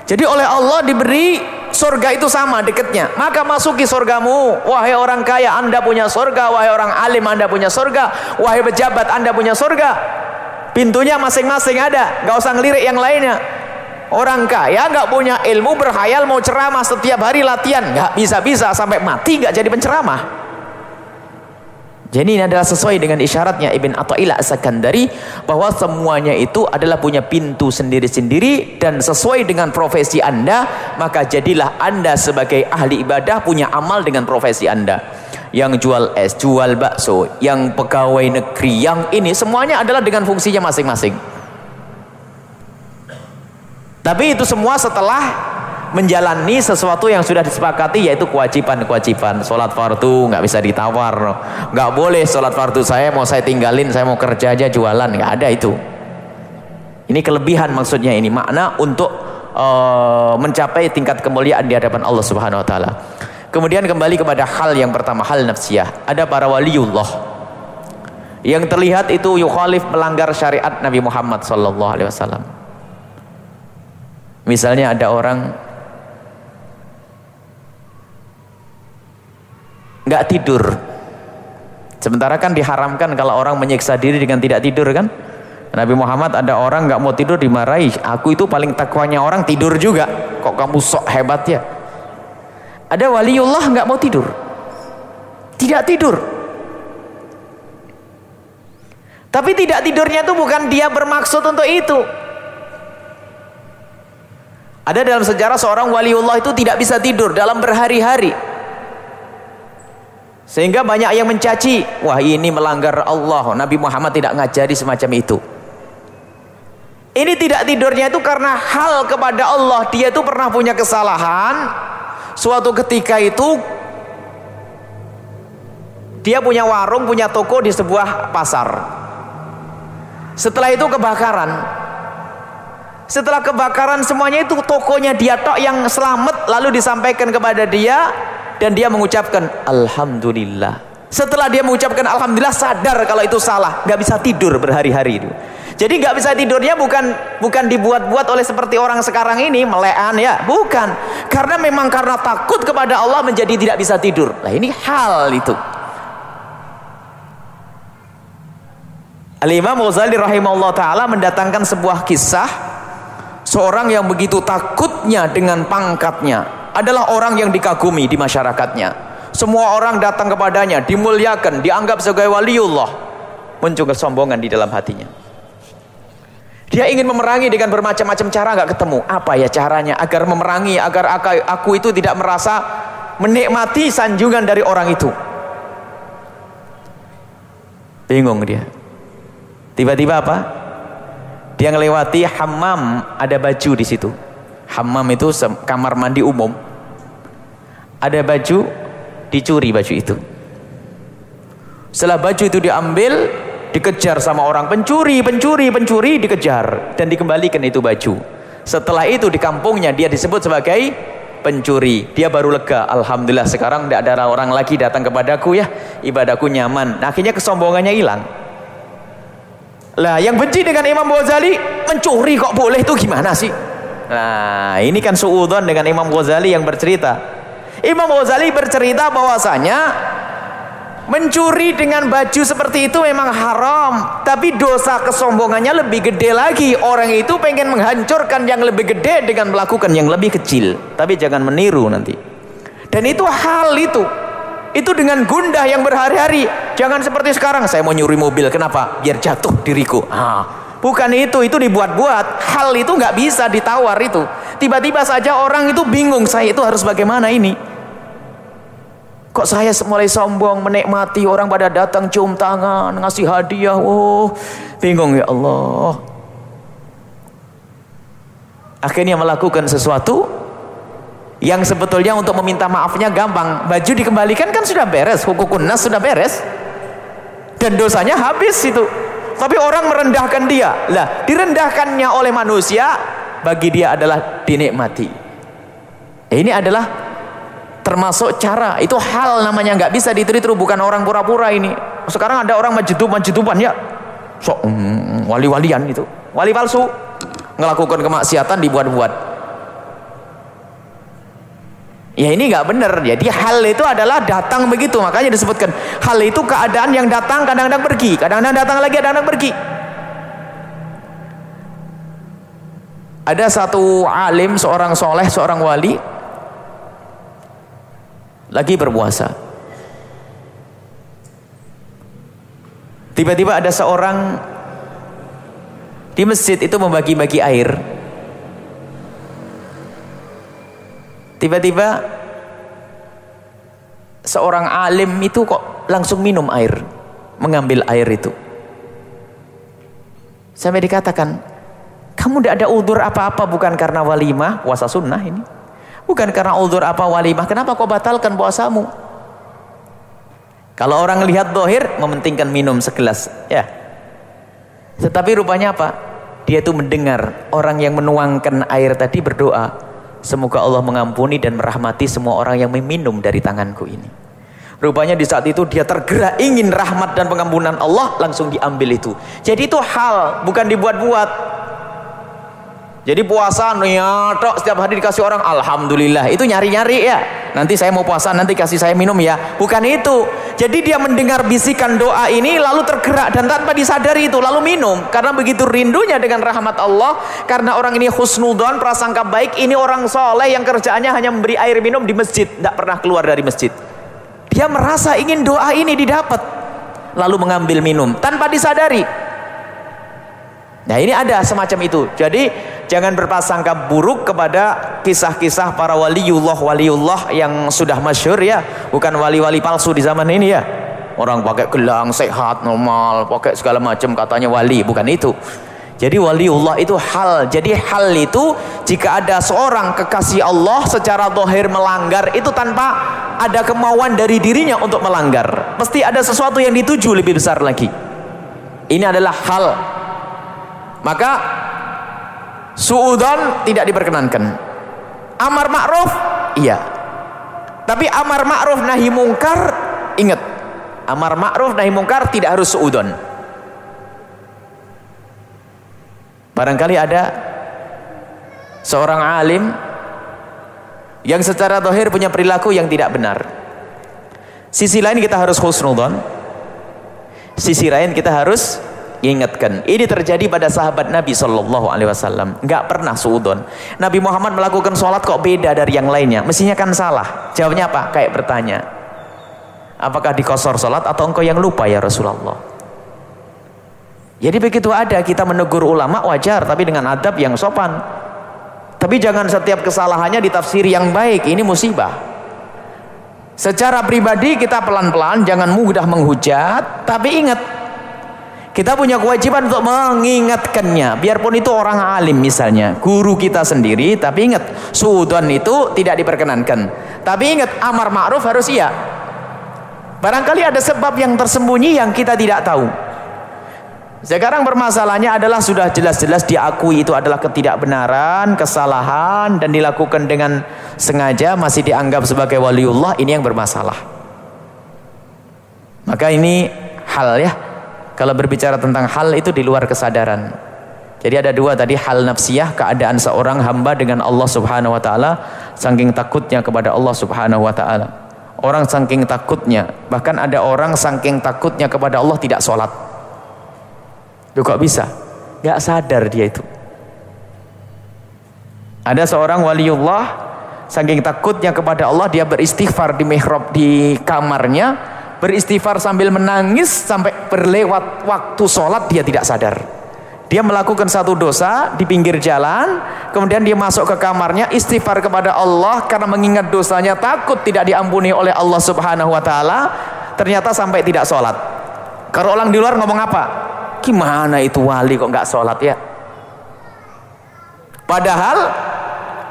Jadi oleh Allah diberi surga itu sama dekatnya. Maka masuki surgamu. Wahai orang kaya, Anda punya surga. Wahai orang alim, Anda punya surga. Wahai pejabat, Anda punya surga. Pintunya masing-masing ada. Gak usah ngelirik yang lainnya. Orang kaya nggak punya ilmu berhayal mau ceramah setiap hari latihan nggak bisa-bisa sampai mati nggak jadi penceramah. Jadi ini adalah sesuai dengan isyaratnya Ibn Atta'illah As-Sakandari bahwa semuanya itu adalah punya pintu sendiri-sendiri dan sesuai dengan profesi Anda, maka jadilah Anda sebagai ahli ibadah punya amal dengan profesi Anda. Yang jual es, jual bakso, yang pegawai negeri, yang ini semuanya adalah dengan fungsinya masing-masing. Tapi itu semua setelah menjalani sesuatu yang sudah disepakati yaitu kewajiban-kewajiban. Sholat fardu nggak bisa ditawar. Nggak boleh sholat fardu. Saya mau saya tinggalin saya mau kerja aja jualan. Nggak ada itu. Ini kelebihan maksudnya ini. Makna untuk uh, mencapai tingkat kemuliaan di hadapan Allah subhanahu wa ta'ala. Kemudian kembali kepada hal yang pertama hal nafsiyah. Ada para waliullah yang terlihat itu yukhalif melanggar syariat Nabi Muhammad sallallahu alaihi wasallam misalnya ada orang nggak tidur. Sementara kan diharamkan kalau orang menyiksa diri dengan tidak tidur kan? Nabi Muhammad ada orang nggak mau tidur dimarahi. Aku itu paling takwanya orang tidur juga. Kok kamu sok hebat ya? Ada waliullah nggak mau tidur? Tidak tidur. Tapi tidak tidurnya itu bukan dia bermaksud untuk itu ada dalam sejarah seorang waliullah itu tidak bisa tidur dalam berhari-hari sehingga banyak yang mencaci, wah ini melanggar Allah. Nabi Muhammad tidak ngajari semacam itu. Ini tidak tidurnya itu karena hal kepada Allah. Dia itu pernah punya kesalahan. Suatu ketika itu dia punya warung, punya toko di sebuah pasar. Setelah itu kebakaran. Setelah kebakaran semuanya itu tokonya dia tok yang selamat lalu disampaikan kepada dia dan dia mengucapkan alhamdulillah. Setelah dia mengucapkan alhamdulillah sadar kalau itu salah. Nggak bisa tidur berhari-hari itu. Jadi nggak bisa tidurnya bukan bukan dibuat-buat oleh seperti orang sekarang ini melean ya. Bukan. Karena memang karena takut kepada Allah menjadi tidak bisa tidur. Nah ini hal itu. Al-Imam Ghazali rahimahullah ta'ala mendatangkan sebuah kisah seorang yang begitu takutnya dengan pangkatnya adalah orang yang dikagumi di masyarakatnya. Semua orang datang kepadanya, dimuliakan, dianggap sebagai waliullah. Muncul kesombongan di dalam hatinya. Dia ingin memerangi dengan bermacam-macam cara nggak ketemu. Apa ya caranya agar memerangi agar aku itu tidak merasa menikmati sanjungan dari orang itu. Bingung dia. Tiba-tiba apa? Dia melewati hammam, ada baju di situ. Hammam itu kamar mandi umum. Ada baju dicuri baju itu. Setelah baju itu diambil dikejar sama orang pencuri pencuri pencuri dikejar dan dikembalikan itu baju. Setelah itu di kampungnya dia disebut sebagai pencuri. Dia baru lega Alhamdulillah sekarang tidak ada orang lagi datang kepadaku ya. Ibadahku nyaman. Nah, akhirnya kesombongannya hilang lah yang benci dengan Imam Ghazali mencuri kok boleh itu gimana sih Nah, ini kan suudon dengan Imam Ghazali yang bercerita. Imam Ghazali bercerita bahwasanya mencuri dengan baju seperti itu memang haram, tapi dosa kesombongannya lebih gede lagi. Orang itu pengen menghancurkan yang lebih gede dengan melakukan yang lebih kecil. Tapi jangan meniru nanti. Dan itu hal itu. Itu dengan gundah yang berhari-hari. Jangan seperti sekarang saya mau nyuri mobil. Kenapa? Biar jatuh diriku. Ah, Bukan itu, itu dibuat-buat. Hal itu nggak bisa ditawar itu. Tiba-tiba saja orang itu bingung, saya itu harus bagaimana ini? Kok saya mulai sombong, menikmati orang pada datang cium tangan, ngasih hadiah. Oh, bingung ya Allah. Akhirnya melakukan sesuatu yang sebetulnya untuk meminta maafnya gampang. Baju dikembalikan kan sudah beres, hukukun nas sudah beres. Dan dosanya habis itu. Tapi orang merendahkan dia. Lah direndahkannya oleh manusia bagi dia adalah dinikmati. Ini adalah termasuk cara. Itu hal namanya nggak bisa ditiru bukan orang pura-pura ini. Sekarang ada orang majedub majeduban ya. Sok mm, wali-walian itu. Wali palsu. Melakukan kemaksiatan dibuat-buat Ya ini nggak benar. Jadi hal itu adalah datang begitu. Makanya disebutkan hal itu keadaan yang datang kadang-kadang pergi, kadang-kadang datang lagi, kadang-kadang pergi. Ada satu alim, seorang soleh, seorang wali lagi berpuasa. Tiba-tiba ada seorang di masjid itu membagi-bagi air. Tiba-tiba seorang alim itu kok langsung minum air, mengambil air itu. Sampai dikatakan, kamu tidak ada udur apa-apa bukan karena walimah, puasa sunnah ini. Bukan karena udur apa walimah, kenapa kau batalkan puasamu? Kalau orang lihat dohir, mementingkan minum segelas. ya. Tetapi rupanya apa? Dia itu mendengar orang yang menuangkan air tadi berdoa. Semoga Allah mengampuni dan merahmati semua orang yang meminum dari tanganku ini. Rupanya di saat itu dia tergerak ingin rahmat dan pengampunan Allah langsung diambil itu. Jadi itu hal bukan dibuat-buat. Jadi puasa nyatok setiap hari dikasih orang alhamdulillah. Itu nyari-nyari ya. Nanti saya mau puasa nanti kasih saya minum ya. Bukan itu. Jadi dia mendengar bisikan doa ini lalu tergerak dan tanpa disadari itu lalu minum karena begitu rindunya dengan rahmat Allah karena orang ini husnudon prasangka baik ini orang soleh yang kerjaannya hanya memberi air minum di masjid tidak pernah keluar dari masjid. Dia merasa ingin doa ini didapat lalu mengambil minum tanpa disadari. Nah ini ada semacam itu. Jadi jangan berprasangka buruk kepada kisah-kisah para waliullah waliullah yang sudah masyur ya. Bukan wali-wali palsu di zaman ini ya. Orang pakai gelang sehat normal, pakai segala macam katanya wali, bukan itu. Jadi waliullah itu hal. Jadi hal itu jika ada seorang kekasih Allah secara dohir melanggar itu tanpa ada kemauan dari dirinya untuk melanggar. Pasti ada sesuatu yang dituju lebih besar lagi. Ini adalah hal maka suudon tidak diperkenankan. Amar ma'ruf? Iya. Tapi amar ma'ruf nahi mungkar? Ingat. Amar ma'ruf nahi mungkar tidak harus suudon barangkali ada seorang alim yang secara dohir punya perilaku yang tidak benar. Sisi lain kita harus husnudon sisi lain kita harus ingatkan ini terjadi pada sahabat Nabi Shallallahu Alaihi Wasallam. Nggak pernah suudon. Nabi Muhammad melakukan sholat kok beda dari yang lainnya? Mestinya kan salah. Jawabnya apa? Kayak bertanya. Apakah dikosor sholat atau engkau yang lupa ya Rasulullah? Jadi begitu ada kita menegur ulama wajar. Tapi dengan adab yang sopan. Tapi jangan setiap kesalahannya ditafsiri yang baik. Ini musibah. Secara pribadi kita pelan-pelan jangan mudah menghujat. Tapi ingat kita punya kewajiban untuk mengingatkannya. Biarpun itu orang alim misalnya, guru kita sendiri, tapi ingat, sudon itu tidak diperkenankan. Tapi ingat, amar ma'ruf harus iya. Barangkali ada sebab yang tersembunyi yang kita tidak tahu. Sekarang permasalahannya adalah sudah jelas-jelas diakui itu adalah ketidakbenaran, kesalahan dan dilakukan dengan sengaja masih dianggap sebagai waliullah ini yang bermasalah. Maka ini hal ya kalau berbicara tentang hal itu di luar kesadaran. Jadi ada dua tadi hal nafsiyah keadaan seorang hamba dengan Allah Subhanahu wa taala saking takutnya kepada Allah Subhanahu wa taala. Orang saking takutnya, bahkan ada orang saking takutnya kepada Allah tidak sholat. Itu kok bisa? Gak sadar dia itu. Ada seorang waliullah saking takutnya kepada Allah dia beristighfar di mihrab di kamarnya beristighfar sambil menangis sampai berlewat waktu sholat dia tidak sadar. Dia melakukan satu dosa di pinggir jalan kemudian dia masuk ke kamarnya istighfar kepada Allah karena mengingat dosanya takut tidak diampuni oleh Allah subhanahu wa ta'ala ternyata sampai tidak sholat. Kalau orang di luar ngomong apa? Gimana itu wali kok nggak sholat ya? Padahal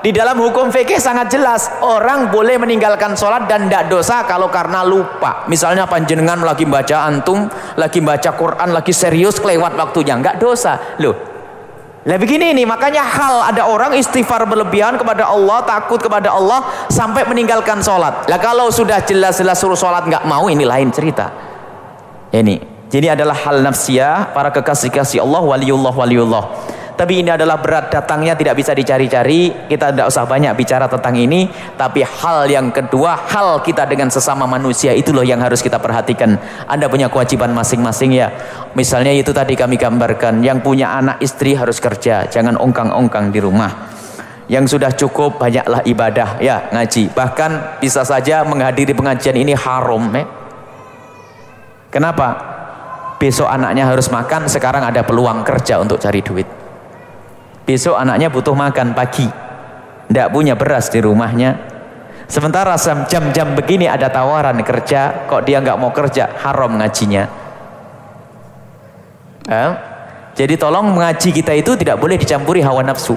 di dalam hukum fikih sangat jelas orang boleh meninggalkan sholat dan tidak dosa kalau karena lupa. Misalnya panjenengan lagi baca antum, lagi baca Quran, lagi serius kelewat waktunya, nggak dosa. Loh, lah begini nih, makanya hal ada orang istighfar berlebihan kepada Allah, takut kepada Allah sampai meninggalkan sholat. Lah kalau sudah jelas-jelas suruh sholat nggak mau, ini lain cerita. Ini, jadi adalah hal nafsiyah para kekasih-kasih Allah, waliullah, waliullah tapi ini adalah berat datangnya tidak bisa dicari-cari. Kita tidak usah banyak bicara tentang ini. Tapi hal yang kedua hal kita dengan sesama manusia itu loh yang harus kita perhatikan. Anda punya kewajiban masing-masing ya. Misalnya itu tadi kami gambarkan yang punya anak istri harus kerja jangan ongkang-ongkang di rumah. Yang sudah cukup banyaklah ibadah ya ngaji. Bahkan bisa saja menghadiri pengajian ini haram eh? kenapa? Besok anaknya harus makan, sekarang ada peluang kerja untuk cari duit. Besok anaknya butuh makan pagi. Tidak punya beras di rumahnya. Sementara jam-jam begini ada tawaran kerja, kok dia nggak mau kerja, haram ngajinya. Eh? Jadi tolong mengaji kita itu tidak boleh dicampuri hawa nafsu.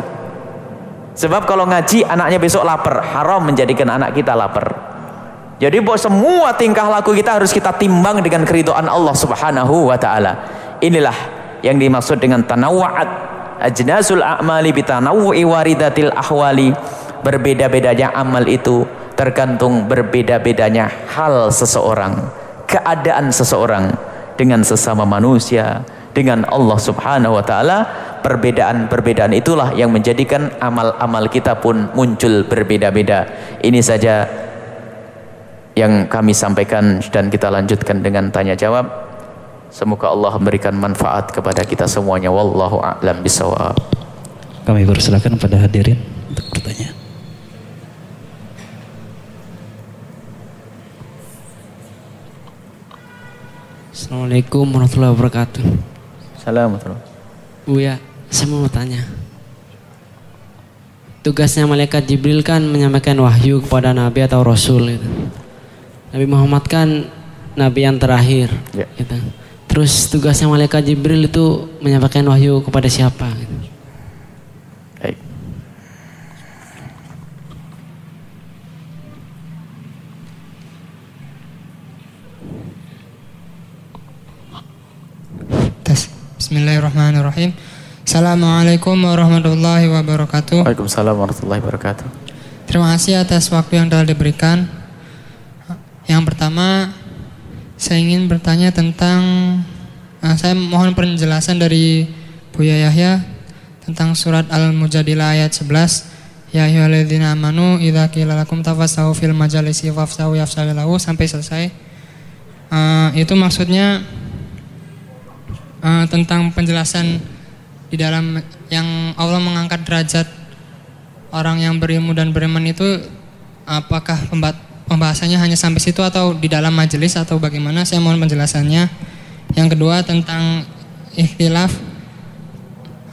Sebab kalau ngaji anaknya besok lapar, haram menjadikan anak kita lapar. Jadi bahwa semua tingkah laku kita harus kita timbang dengan keridoan Allah Subhanahu wa taala. Inilah yang dimaksud dengan tanawwa'at ajnasul a'mali bitanawwu'i waridatil ahwali. Berbeda-bedanya amal itu tergantung berbeda-bedanya hal seseorang, keadaan seseorang dengan sesama manusia, dengan Allah Subhanahu wa taala. Perbedaan-perbedaan itulah yang menjadikan amal-amal kita pun muncul berbeda-beda. Ini saja yang kami sampaikan dan kita lanjutkan dengan tanya jawab. Semoga Allah memberikan manfaat kepada kita semuanya. Wallahu a'lam bisawab. Kami persilakan pada hadirin untuk bertanya. Assalamualaikum warahmatullahi wabarakatuh. Assalamualaikum. Bu ya, saya mau tanya. Tugasnya malaikat Jibril kan menyampaikan wahyu kepada nabi atau rasul itu. Nabi Muhammad kan nabi yang terakhir. Ya. Gitu. Terus tugasnya malaikat Jibril itu menyampaikan wahyu kepada siapa? Gitu. Baik. Bismillahirrahmanirrahim. Assalamualaikum warahmatullahi wabarakatuh. Waalaikumsalam warahmatullahi wabarakatuh. Terima kasih atas waktu yang telah diberikan. Yang pertama, saya ingin bertanya tentang, uh, saya mohon penjelasan dari Buya Yahya tentang surat Al-Mujadilah ayat 11. Ya ayyuhalladzina amanu idza qila lakum tafassahu fil majalisi fafsahu yafsahu sampai selesai. Uh, itu maksudnya uh, tentang penjelasan di dalam yang Allah mengangkat derajat orang yang berilmu dan beriman itu apakah pembat pembahasannya hanya sampai situ atau di dalam majelis atau bagaimana? Saya mohon penjelasannya. Yang kedua tentang ikhtilaf,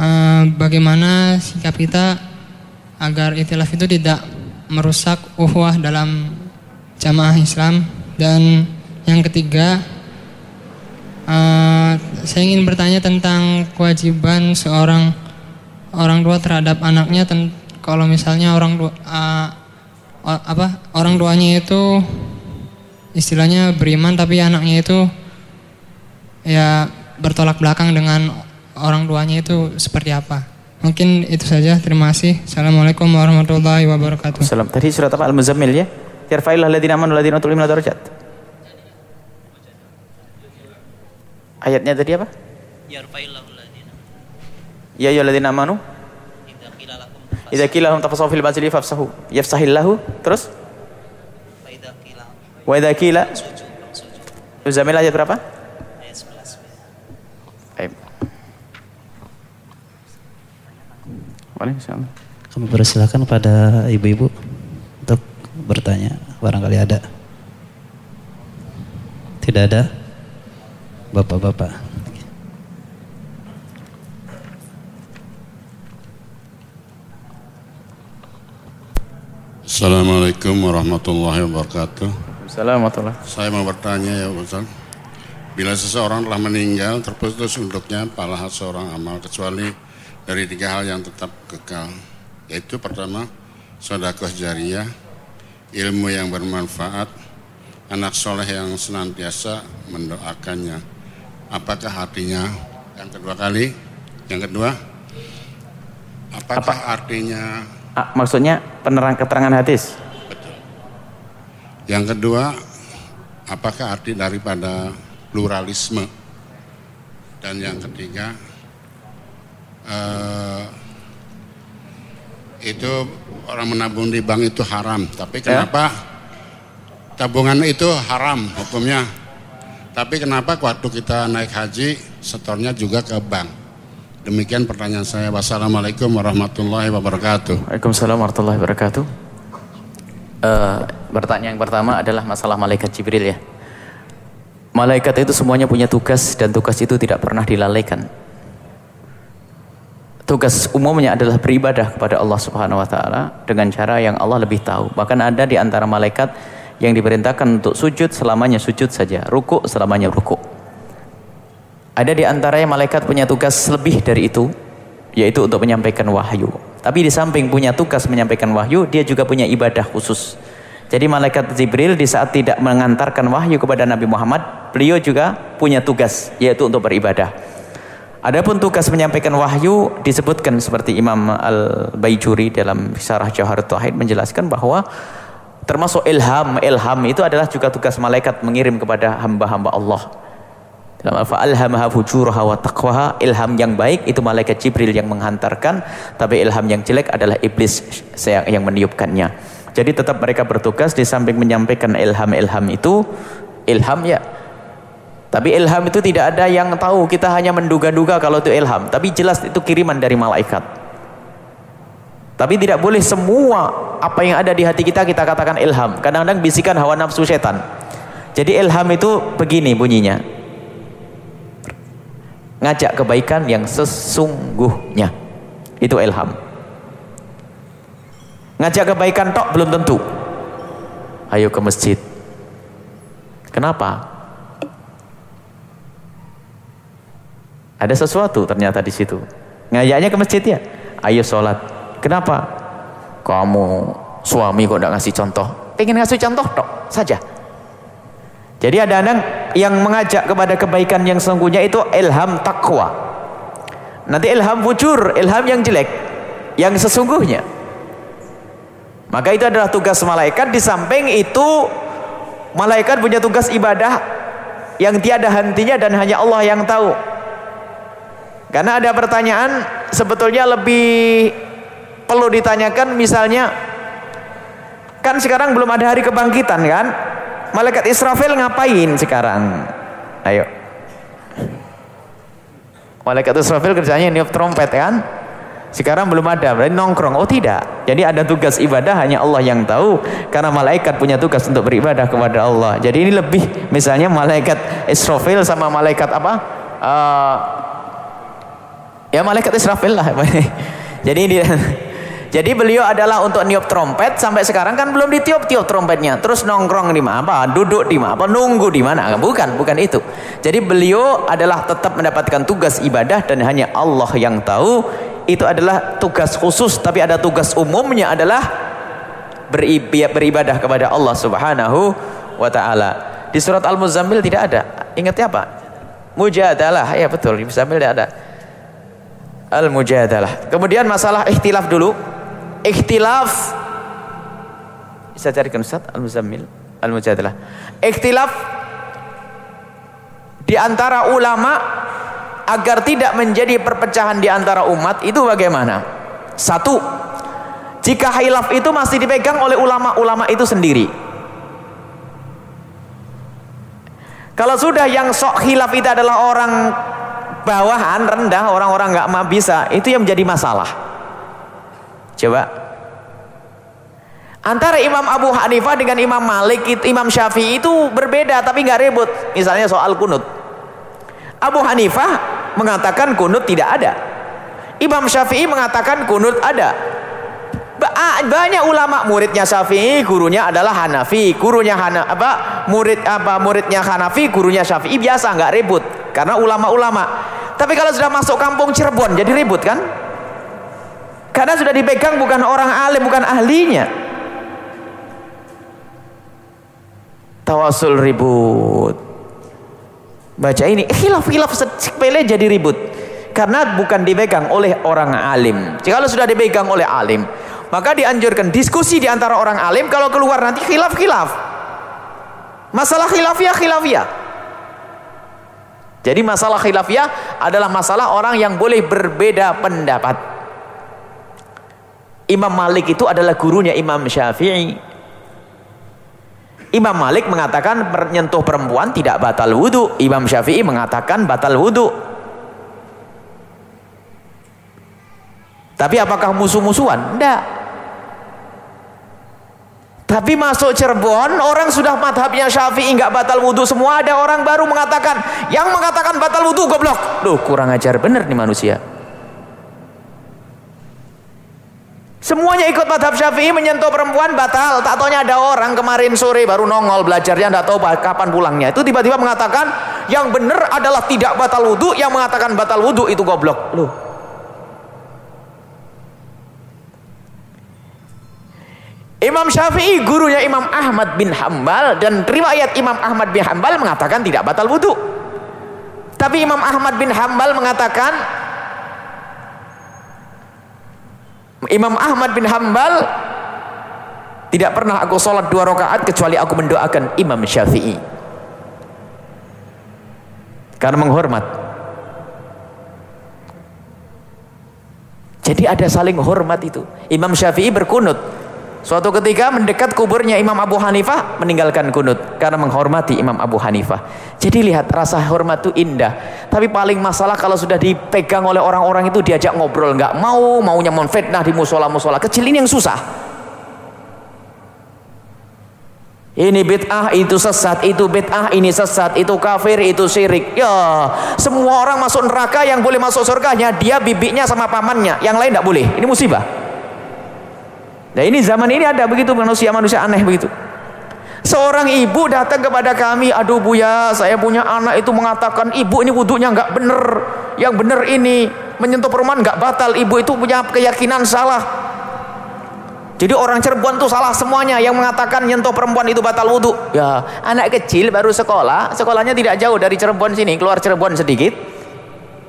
uh, bagaimana sikap kita agar ikhtilaf itu tidak merusak uhwah dalam jamaah Islam dan yang ketiga uh, saya ingin bertanya tentang kewajiban seorang orang tua terhadap anaknya kalau misalnya orang tua uh, apa orang tuanya itu istilahnya beriman tapi anaknya itu ya bertolak belakang dengan orang tuanya itu seperti apa? Mungkin itu saja. Terima kasih. Assalamualaikum warahmatullahi wabarakatuh. Salam. Tadi surat apa? Al-Muzammil ya? Yarfa'illah ladina amanu ladina utul ilma darajat. Ayatnya tadi apa? Yarfa'illah ladina. Ya ya ladina amanu Idza qila lahum tafassahu fil bazili fafsahu yafsahillahu terus Wa idza qila Uzamil ayat berapa? Ayat 11. Baik. Waalaikumsalam. Kami persilakan pada ibu-ibu untuk bertanya barangkali ada. Tidak ada? Bapak-bapak. Assalamualaikum warahmatullahi wabarakatuh. Assalamualaikum. Saya mau bertanya ya Ustaz. Bila seseorang telah meninggal, terputus untuknya pahala seorang amal kecuali dari tiga hal yang tetap kekal. Yaitu pertama, sodakoh jariah, ilmu yang bermanfaat, anak soleh yang senantiasa mendoakannya. Apakah artinya? Yang kedua kali, yang kedua, apakah Apa? artinya maksudnya penerang keterangan hadis. Betul. Yang kedua, apakah arti daripada pluralisme? Dan yang ketiga, uh, itu orang menabung di bank itu haram. Tapi ya. kenapa ya? tabungan itu haram hukumnya? Tapi kenapa waktu kita naik haji setornya juga ke bank? Demikian pertanyaan saya. Wassalamualaikum warahmatullahi wabarakatuh. Waalaikumsalam warahmatullahi wabarakatuh. Uh, bertanya yang pertama adalah masalah malaikat Jibril ya. Malaikat itu semuanya punya tugas dan tugas itu tidak pernah dilalaikan. Tugas umumnya adalah beribadah kepada Allah Subhanahu wa taala dengan cara yang Allah lebih tahu. Bahkan ada di antara malaikat yang diperintahkan untuk sujud selamanya sujud saja, ruku selamanya ruku. Ada di antaranya malaikat punya tugas lebih dari itu, yaitu untuk menyampaikan wahyu. Tapi di samping punya tugas menyampaikan wahyu, dia juga punya ibadah khusus. Jadi malaikat Jibril di saat tidak mengantarkan wahyu kepada Nabi Muhammad, beliau juga punya tugas yaitu untuk beribadah. Adapun tugas menyampaikan wahyu disebutkan seperti Imam Al-Baijuri dalam Syarah Jawhar Tauhid menjelaskan bahwa termasuk ilham, ilham itu adalah juga tugas malaikat mengirim kepada hamba-hamba Allah. Dalam al-fa'alhamaha fujuraha wa taqwaha, ilham yang baik itu malaikat Jibril yang menghantarkan, tapi ilham yang jelek adalah iblis yang meniupkannya. Jadi tetap mereka bertugas di samping menyampaikan ilham-ilham itu, ilham ya. Tapi ilham itu tidak ada yang tahu, kita hanya menduga-duga kalau itu ilham. Tapi jelas itu kiriman dari malaikat. Tapi tidak boleh semua apa yang ada di hati kita kita katakan ilham. Kadang-kadang bisikan hawa nafsu setan. Jadi ilham itu begini bunyinya. Ngajak kebaikan yang sesungguhnya. Itu ilham. Ngajak kebaikan tok belum tentu. Ayo ke masjid. Kenapa? Ada sesuatu ternyata di situ. Ngajaknya ke masjid ya. Ayo sholat. Kenapa? Kamu suami kok tidak ngasih contoh. Pengen ngasih contoh tok saja. Jadi ada anak yang mengajak kepada kebaikan yang sesungguhnya itu ilham takwa. Nanti ilham fujur, ilham yang jelek, yang sesungguhnya. Maka itu adalah tugas malaikat di samping itu malaikat punya tugas ibadah yang tiada hentinya dan hanya Allah yang tahu. Karena ada pertanyaan sebetulnya lebih perlu ditanyakan misalnya kan sekarang belum ada hari kebangkitan kan? Malaikat Israfil ngapain sekarang? Ayo. Malaikat Israfil kerjanya niup trompet kan? Sekarang belum ada, berarti nongkrong. Oh tidak. Jadi ada tugas ibadah hanya Allah yang tahu. Karena malaikat punya tugas untuk beribadah kepada Allah. Jadi ini lebih, misalnya malaikat Israfil sama malaikat apa? Uh, ya malaikat Israfil lah. Jadi ini jadi beliau adalah untuk niup trompet sampai sekarang kan belum ditiup-tiup trompetnya. Terus nongkrong di mana? Apa? Duduk di mana? Apa? Nunggu di mana? Bukan, bukan itu. Jadi beliau adalah tetap mendapatkan tugas ibadah dan hanya Allah yang tahu itu adalah tugas khusus tapi ada tugas umumnya adalah beribadah kepada Allah Subhanahu wa taala. Di surat Al-Muzammil tidak ada. Ingatnya apa? Mujadalah. Ya betul, di Muzammil tidak ada. Al-Mujadalah. Kemudian masalah ikhtilaf dulu. Ikhtilaf bisa carikan Ustaz Al-Muzammil, Al-Mujadalah. Ikhtilaf di antara ulama agar tidak menjadi perpecahan di antara umat itu bagaimana? Satu, jika hilaf itu masih dipegang oleh ulama-ulama itu sendiri. Kalau sudah yang sok hilaf itu adalah orang bawahan, rendah, orang-orang nggak -orang bisa, itu yang menjadi masalah. Coba. Antara Imam Abu Hanifah dengan Imam Malik, Imam Syafi'i itu berbeda tapi nggak ribut. Misalnya soal kunut. Abu Hanifah mengatakan kunut tidak ada. Imam Syafi'i mengatakan kunut ada. Banyak ulama muridnya Syafi'i, gurunya adalah Hanafi, gurunya Hana apa murid apa muridnya Hanafi, gurunya Syafi'i biasa nggak ribut karena ulama-ulama. Tapi kalau sudah masuk kampung Cirebon jadi ribut kan? Karena sudah dipegang bukan orang alim, bukan ahlinya. Tawasul ribut. Baca ini khilaf-khilaf sepele jadi ribut. Karena bukan dipegang oleh orang alim. Kalau sudah dipegang oleh alim maka dianjurkan diskusi di antara orang alim. Kalau keluar nanti khilaf-khilaf. Masalah khilafiyah khilafiyah. Jadi masalah khilafiyah adalah masalah orang yang boleh berbeda pendapat Imam Malik itu adalah gurunya Imam Syafi'i Imam Malik mengatakan menyentuh perempuan tidak batal wudhu. Imam Syafi'i mengatakan batal wudhu. Tapi apakah musuh-musuhan? Tidak. Tapi masuk Cirebon, orang sudah madhabnya Syafi'i nggak batal wudhu semua. Ada orang baru mengatakan, yang mengatakan batal wudhu goblok. Loh, kurang ajar bener nih manusia. Semuanya ikut madhab syafi'i menyentuh perempuan batal. Tak taunya ada orang kemarin sore baru nongol belajarnya tidak tahu kapan pulangnya. Itu tiba-tiba mengatakan yang benar adalah tidak batal wudhu. Yang mengatakan batal wudhu itu goblok. Loh. Imam Syafi'i gurunya Imam Ahmad bin Hambal dan riwayat Imam Ahmad bin Hambal mengatakan tidak batal wudhu. Tapi Imam Ahmad bin Hambal mengatakan Imam Ahmad bin Hambal tidak pernah aku sholat dua rakaat kecuali aku mendoakan Imam Syafi'i. Karena menghormat. Jadi ada saling hormat itu. Imam Syafi'i berkunut Suatu ketika mendekat kuburnya Imam Abu Hanifah meninggalkan kunut karena menghormati Imam Abu Hanifah. Jadi lihat rasa hormat itu indah. Tapi paling masalah kalau sudah dipegang oleh orang-orang itu diajak ngobrol nggak mau, maunya menfitnah di musola-musola kecil ini yang susah. Ini bid'ah, itu sesat, itu bid'ah, ini sesat, itu kafir, itu syirik. Ya, semua orang masuk neraka yang boleh masuk surganya dia bibiknya sama pamannya, yang lain tidak boleh. Ini musibah. Nah ini zaman ini ada begitu manusia-manusia aneh begitu. Seorang ibu datang kepada kami, aduh bu ya, saya punya anak itu mengatakan ibu ini wudhunya nggak bener, yang bener ini menyentuh perempuan nggak batal, ibu itu punya keyakinan salah. Jadi orang Cirebon itu salah semuanya yang mengatakan nyentuh perempuan itu batal wudhu. Ya anak kecil baru sekolah, sekolahnya tidak jauh dari Cirebon sini, keluar Cirebon sedikit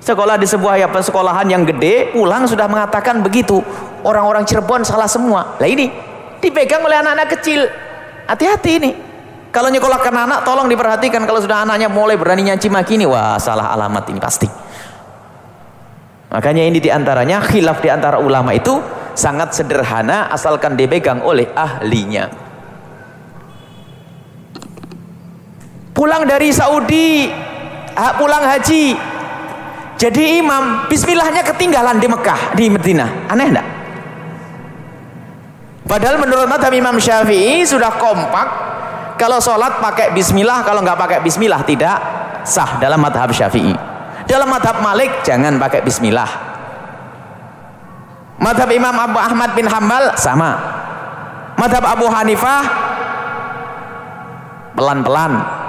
sekolah di sebuah ya sekolahan yang gede pulang sudah mengatakan begitu. Orang-orang Cirebon salah semua. Lah ini dipegang oleh anak-anak kecil. Hati-hati ini. Kalau nyekolahkan anak tolong diperhatikan. Kalau sudah anaknya mulai berani nyanci maki ini wah salah alamat ini pasti. Makanya ini di antaranya khilaf di antara ulama itu sangat sederhana asalkan dipegang oleh ahlinya. Pulang dari Saudi pulang haji jadi imam bismillahnya ketinggalan di Mekah, di Medina. Aneh enggak? Padahal menurut madhab Imam Syafi'i sudah kompak kalau sholat pakai bismillah, kalau nggak pakai bismillah tidak sah dalam madhab Syafi'i. Dalam madhab Malik jangan pakai bismillah. Madhab Imam Abu Ahmad bin Hambal sama. Madhab Abu Hanifah pelan-pelan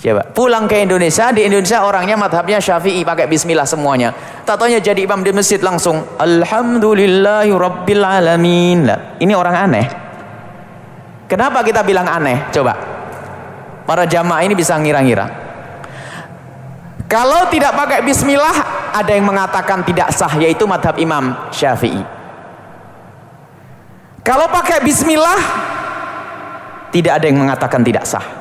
Siapa? Pulang ke Indonesia, di Indonesia orangnya madhabnya syafi'i, pakai bismillah semuanya. Tatonya jadi imam di masjid langsung. Alhamdulillahi rabbil alamin. Nah, ini orang aneh. Kenapa kita bilang aneh? Coba. Para jamaah ini bisa ngira-ngira. Kalau tidak pakai bismillah, ada yang mengatakan tidak sah, yaitu madhab imam syafi'i. Kalau pakai bismillah, tidak ada yang mengatakan tidak sah.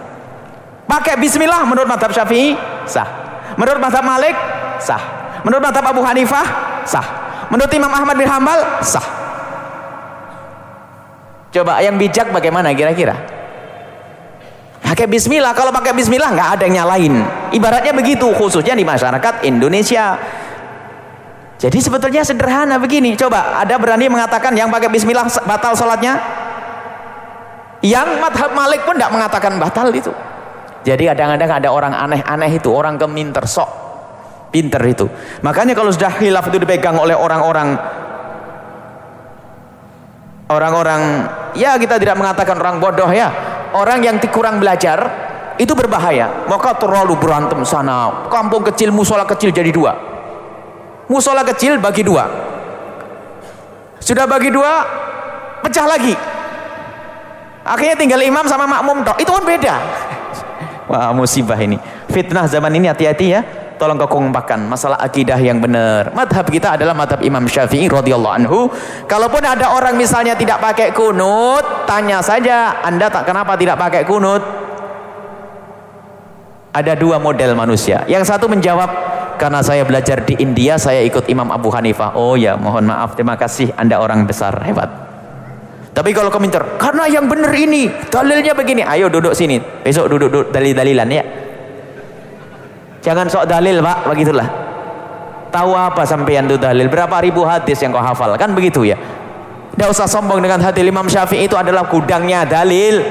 Pakai bismillah menurut madhab syafi'i sah. Menurut madhab Malik sah. Menurut madhab Abu Hanifah sah. Menurut Imam Ahmad bin Hambal sah. Coba yang bijak bagaimana kira-kira? Pakai bismillah. Kalau pakai bismillah nggak ada yang nyalain. Ibaratnya begitu khususnya di masyarakat Indonesia. Jadi sebetulnya sederhana begini. Coba ada berani mengatakan yang pakai bismillah batal sholatnya? Yang madhab Malik pun tidak mengatakan batal itu. Jadi kadang-kadang ada orang aneh-aneh itu, orang keminter sok, pinter itu. Makanya kalau sudah khilaf itu dipegang oleh orang-orang orang-orang ya kita tidak mengatakan orang bodoh ya, orang yang kurang belajar itu berbahaya. Maka terlalu berantem sana, kampung kecil, musola kecil jadi dua. Musola kecil bagi dua. Sudah bagi dua, pecah lagi. Akhirnya tinggal imam sama makmum toh. Itu kan beda. Wah musibah ini. Fitnah zaman ini hati-hati ya. Tolong kau kompakan masalah akidah yang benar. Madhab kita adalah madhab Imam Syafi'i radhiyallahu anhu. Kalaupun ada orang misalnya tidak pakai kunut, tanya saja, Anda tak kenapa tidak pakai kunut? Ada dua model manusia. Yang satu menjawab, karena saya belajar di India, saya ikut Imam Abu Hanifah. Oh ya, mohon maaf, terima kasih. Anda orang besar, hebat. Tapi kalau kau minta, karena yang benar ini, dalilnya begini. Ayo duduk sini. Besok duduk, duduk dalil-dalilan ya. Jangan sok dalil, Pak, begitulah. Tahu apa sampeyan itu dalil? Berapa ribu hadis yang kau hafal? Kan begitu ya. Tidak usah sombong dengan hati Imam Syafi'i itu adalah gudangnya dalil.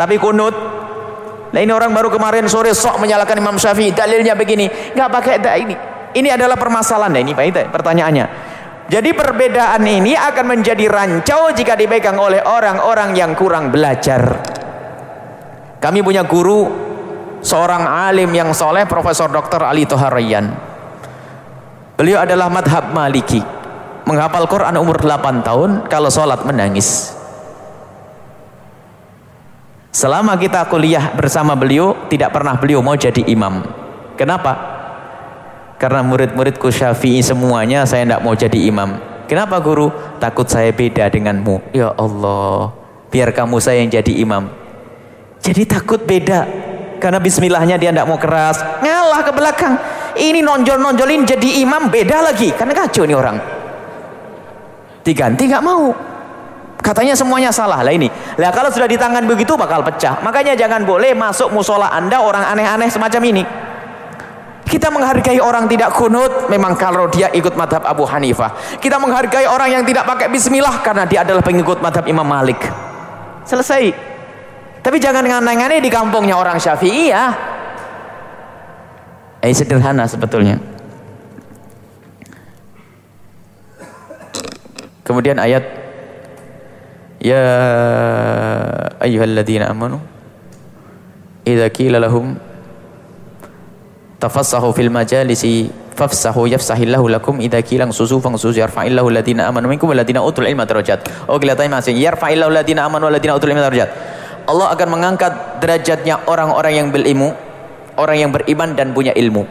Tapi kunut. Nah ini orang baru kemarin sore sok menyalahkan Imam Syafi'i. Dalilnya begini. Nggak pakai ini. Ini adalah permasalahan. Ini Pak pertanyaannya. Jadi perbedaan ini akan menjadi rancau jika dipegang oleh orang-orang yang kurang belajar. Kami punya guru seorang alim yang soleh Profesor Dr. Ali Toharayan. Beliau adalah madhab maliki. Menghafal Quran umur 8 tahun, kalau sholat menangis. Selama kita kuliah bersama beliau, tidak pernah beliau mau jadi imam. Kenapa? Karena murid-muridku syafi'i semuanya saya tidak mau jadi imam. Kenapa guru? Takut saya beda denganmu. Ya Allah, biar kamu saya yang jadi imam. Jadi takut beda. Karena bismillahnya dia tidak mau keras. Ngalah ke belakang. Ini nonjol-nonjolin jadi imam beda lagi. Karena kacau ini orang diganti nggak mau katanya semuanya salah lah ini lah kalau sudah di tangan begitu bakal pecah makanya jangan boleh masuk musola anda orang aneh-aneh semacam ini kita menghargai orang tidak kunut memang kalau dia ikut madhab Abu Hanifah. Kita menghargai orang yang tidak pakai bismillah karena dia adalah pengikut madhab Imam Malik. Selesai. Tapi jangan nganai-nganai di kampungnya orang syafi'i ya. Eh sederhana sebetulnya. Kemudian ayat Ya ayyuhalladzina amanu idza qila lahum tafassahu fil majalisi fafsahu yafsahillahu lakum idza qila susu fangsusu yarfa'illahu alladziina amanu minkum walladziina utul ilma darajat. Oh kelihatannya masih yarfa'illahu alladziina amanu walladziina utul ilma darajat. Allah akan mengangkat derajatnya orang-orang yang berilmu, orang yang beriman dan punya ilmu.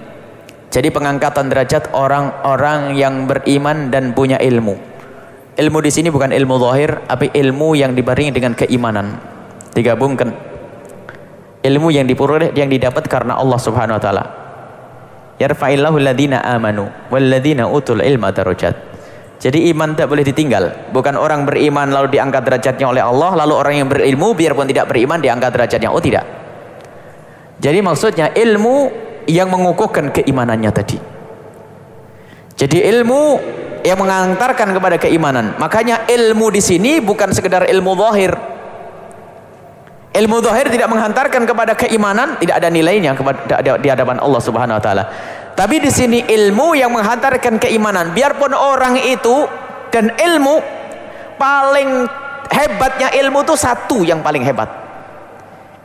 Jadi pengangkatan derajat orang-orang yang beriman dan punya ilmu. Ilmu di sini bukan ilmu zahir, tapi ilmu yang dibarengi dengan keimanan. Digabungkan. Ilmu yang diperoleh yang didapat karena Allah Subhanahu wa taala. Yarfa'illahu alladziina amanu walladziina utul ilma darajat. Jadi iman tak boleh ditinggal. Bukan orang beriman lalu diangkat derajatnya oleh Allah, lalu orang yang berilmu biarpun tidak beriman diangkat derajatnya. Oh tidak. Jadi maksudnya ilmu yang mengukuhkan keimanannya tadi. Jadi ilmu yang mengantarkan kepada keimanan. Makanya ilmu di sini bukan sekedar ilmu zahir. Ilmu zahir tidak menghantarkan kepada keimanan, tidak ada nilainya kepada di hadapan Allah Subhanahu wa taala. Tapi di sini ilmu yang menghantarkan keimanan. Biarpun orang itu dan ilmu paling hebatnya ilmu itu satu yang paling hebat.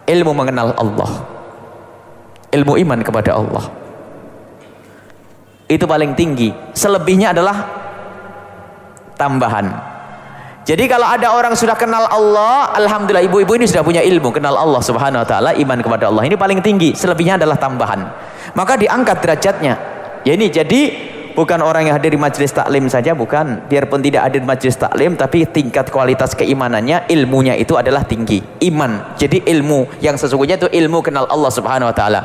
Ilmu mengenal Allah. Ilmu iman kepada Allah. Itu paling tinggi. Selebihnya adalah tambahan. Jadi kalau ada orang sudah kenal Allah, alhamdulillah ibu-ibu ini sudah punya ilmu kenal Allah Subhanahu wa taala, iman kepada Allah. Ini paling tinggi, selebihnya adalah tambahan. Maka diangkat derajatnya. Ya ini jadi bukan orang yang hadir di majelis taklim saja bukan, biarpun tidak hadir di majelis taklim tapi tingkat kualitas keimanannya, ilmunya itu adalah tinggi. Iman. Jadi ilmu yang sesungguhnya itu ilmu kenal Allah Subhanahu wa taala.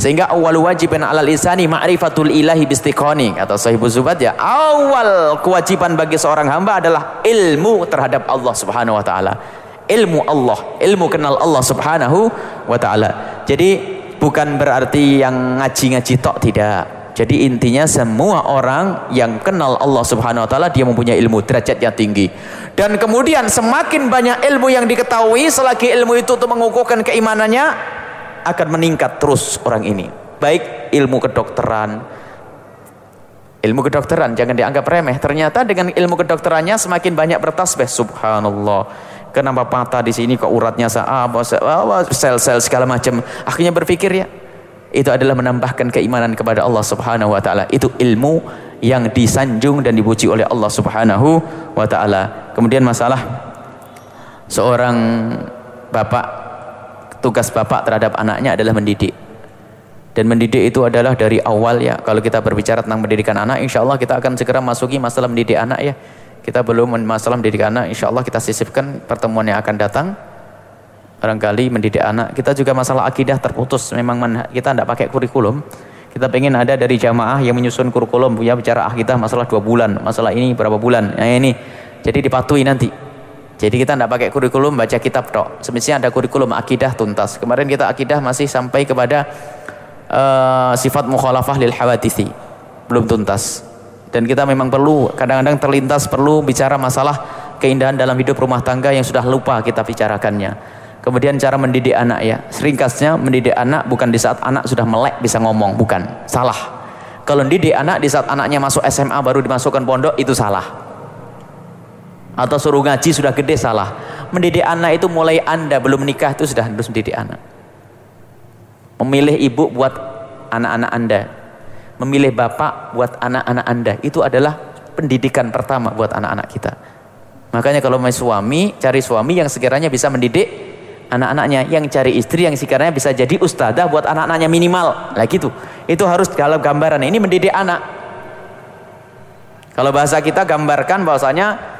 Sehingga awal wajibin alal insani ma'rifatul ilahi bistiqoni kata sahibu zubat ya. Awal kewajiban bagi seorang hamba adalah ilmu terhadap Allah Subhanahu wa taala. Ilmu Allah, ilmu kenal Allah Subhanahu wa taala. Jadi bukan berarti yang ngaji-ngaji tok tidak. Jadi intinya semua orang yang kenal Allah Subhanahu wa taala dia mempunyai ilmu derajatnya tinggi. Dan kemudian semakin banyak ilmu yang diketahui selagi ilmu itu untuk mengukuhkan keimanannya, akan meningkat terus orang ini. Baik ilmu kedokteran. Ilmu kedokteran jangan dianggap remeh. Ternyata dengan ilmu kedokterannya semakin banyak bertasbih. Subhanallah. Kenapa patah di sini kok uratnya apa sel-sel segala macam. Akhirnya berpikir ya itu adalah menambahkan keimanan kepada Allah Subhanahu wa taala. Itu ilmu yang disanjung dan dipuji oleh Allah Subhanahu wa taala. Kemudian masalah seorang bapak tugas bapak terhadap anaknya adalah mendidik. Dan mendidik itu adalah dari awal ya. Kalau kita berbicara tentang pendidikan anak insya Allah kita akan segera masuki masalah mendidik anak ya. Kita belum masalah mendidik anak insya Allah kita sisipkan pertemuan yang akan datang. Barangkali mendidik anak. Kita juga masalah akidah terputus. Memang kita tidak pakai kurikulum. Kita pengen ada dari jamaah yang menyusun kurikulum. Punya bicara akidah masalah dua bulan. Masalah ini berapa bulan? Nah ini. Jadi dipatuhi nanti jadi kita tidak pakai kurikulum baca kitab tok. Semestinya ada kurikulum akidah tuntas. Kemarin kita akidah masih sampai kepada uh, sifat mukhalafah lil hawadithi. Belum tuntas. Dan kita memang perlu kadang-kadang terlintas perlu bicara masalah keindahan dalam hidup rumah tangga yang sudah lupa kita bicarakannya. Kemudian cara mendidik anak ya. Seringkasnya mendidik anak bukan di saat anak sudah melek bisa ngomong, bukan. Salah. Kalau mendidik anak di saat anaknya masuk SMA baru dimasukkan pondok itu salah. Atau suruh ngaji sudah gede salah. Mendidik anak itu mulai Anda belum menikah itu sudah harus mendidik anak. Memilih ibu buat anak-anak Anda. Memilih bapak buat anak-anak Anda. Itu adalah pendidikan pertama buat anak-anak kita. Makanya kalau mau suami, cari suami yang sekiranya bisa mendidik anak-anaknya. Yang cari istri yang sekiranya bisa jadi ustadzah buat anak-anaknya minimal. Lah gitu. Itu harus dalam gambaran. Ini mendidik anak. Kalau bahasa kita gambarkan bahwasanya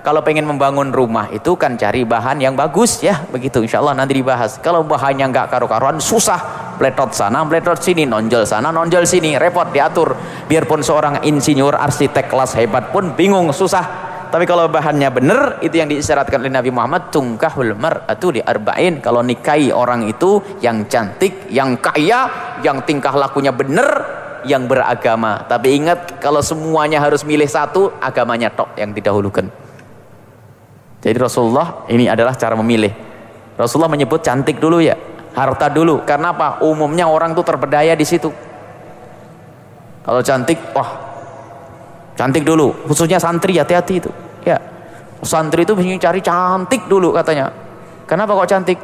kalau pengen membangun rumah itu kan cari bahan yang bagus ya begitu. Insya Allah nanti dibahas. Kalau bahannya nggak karu-karuan susah. Pletot sana pletot sini nonjol sana nonjol sini. Repot diatur. Biarpun seorang insinyur arsitek kelas hebat pun bingung susah. Tapi kalau bahannya benar itu yang diisyaratkan oleh Nabi Muhammad tungkahul mar'atu di arba'in. Kalau nikahi orang itu yang cantik yang kaya yang tingkah lakunya benar yang beragama. Tapi ingat kalau semuanya harus milih satu agamanya tok yang didahulukan jadi Rasulullah ini adalah cara memilih. Rasulullah menyebut cantik dulu ya, harta dulu. Karena apa? Umumnya orang tuh terberdaya di situ. Kalau cantik, wah, cantik dulu. Khususnya santri hati-hati itu. Ya, santri itu mesti cari cantik dulu katanya. Kenapa kok cantik?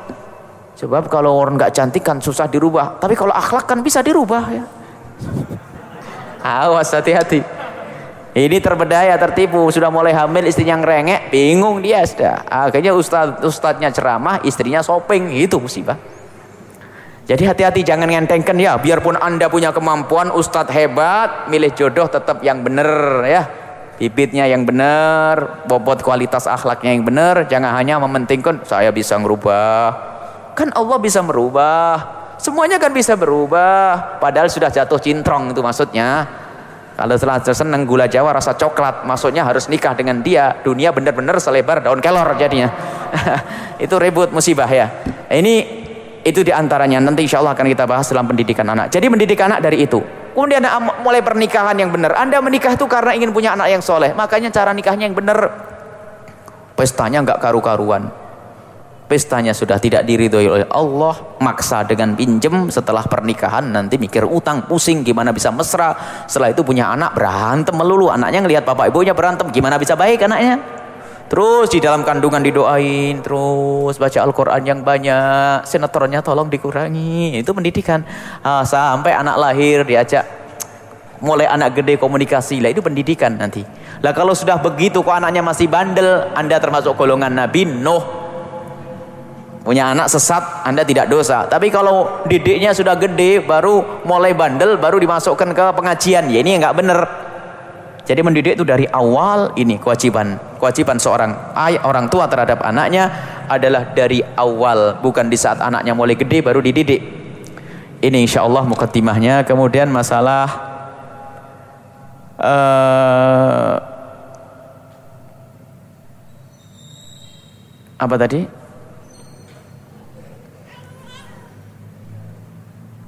Sebab kalau orang nggak cantik kan susah dirubah. Tapi kalau akhlak kan bisa dirubah ya. Awas hati-hati. Ini terbedaya, tertipu, sudah mulai hamil istrinya ngerengek, bingung dia sudah. Akhirnya ustad ustadznya ceramah, istrinya shopping, itu musibah. Jadi hati-hati jangan ngentengkan ya, biarpun anda punya kemampuan, ustadz hebat, milih jodoh tetap yang benar ya. Bibitnya yang benar, bobot kualitas akhlaknya yang benar, jangan hanya mementingkan saya bisa merubah. Kan Allah bisa merubah, semuanya kan bisa berubah, padahal sudah jatuh cintrong itu maksudnya. Kalau setelah senang gula jawa rasa coklat, maksudnya harus nikah dengan dia. Dunia benar-benar selebar daun kelor jadinya. itu ribut musibah ya. Ini itu di antaranya. Nanti insya Allah akan kita bahas dalam pendidikan anak. Jadi mendidik anak dari itu. Kemudian mulai pernikahan yang benar. Anda menikah itu karena ingin punya anak yang soleh. Makanya cara nikahnya yang benar. Pestanya nggak karu-karuan pestanya sudah tidak diridhoi oleh Allah maksa dengan pinjem setelah pernikahan nanti mikir utang pusing gimana bisa mesra. Setelah itu punya anak berantem melulu. Anaknya ngelihat bapak ibunya berantem gimana bisa baik anaknya? Terus di dalam kandungan didoain terus baca Al-Quran yang banyak sinetronnya tolong dikurangi. Itu pendidikan. Ah, sampai anak lahir diajak mulai anak gede komunikasi. Lah itu pendidikan nanti. Lah kalau sudah begitu kok anaknya masih bandel anda termasuk golongan Nabi Nuh punya anak sesat anda tidak dosa. Tapi kalau didiknya sudah gede baru mulai bandel baru dimasukkan ke pengajian. Ya ini nggak benar jadi mendidik itu dari awal ini kewajiban. Kewajiban seorang ayah orang tua terhadap anaknya adalah dari awal. Bukan di saat anaknya mulai gede baru dididik. Ini insya Allah mukaddimahnya kemudian masalah uh, apa tadi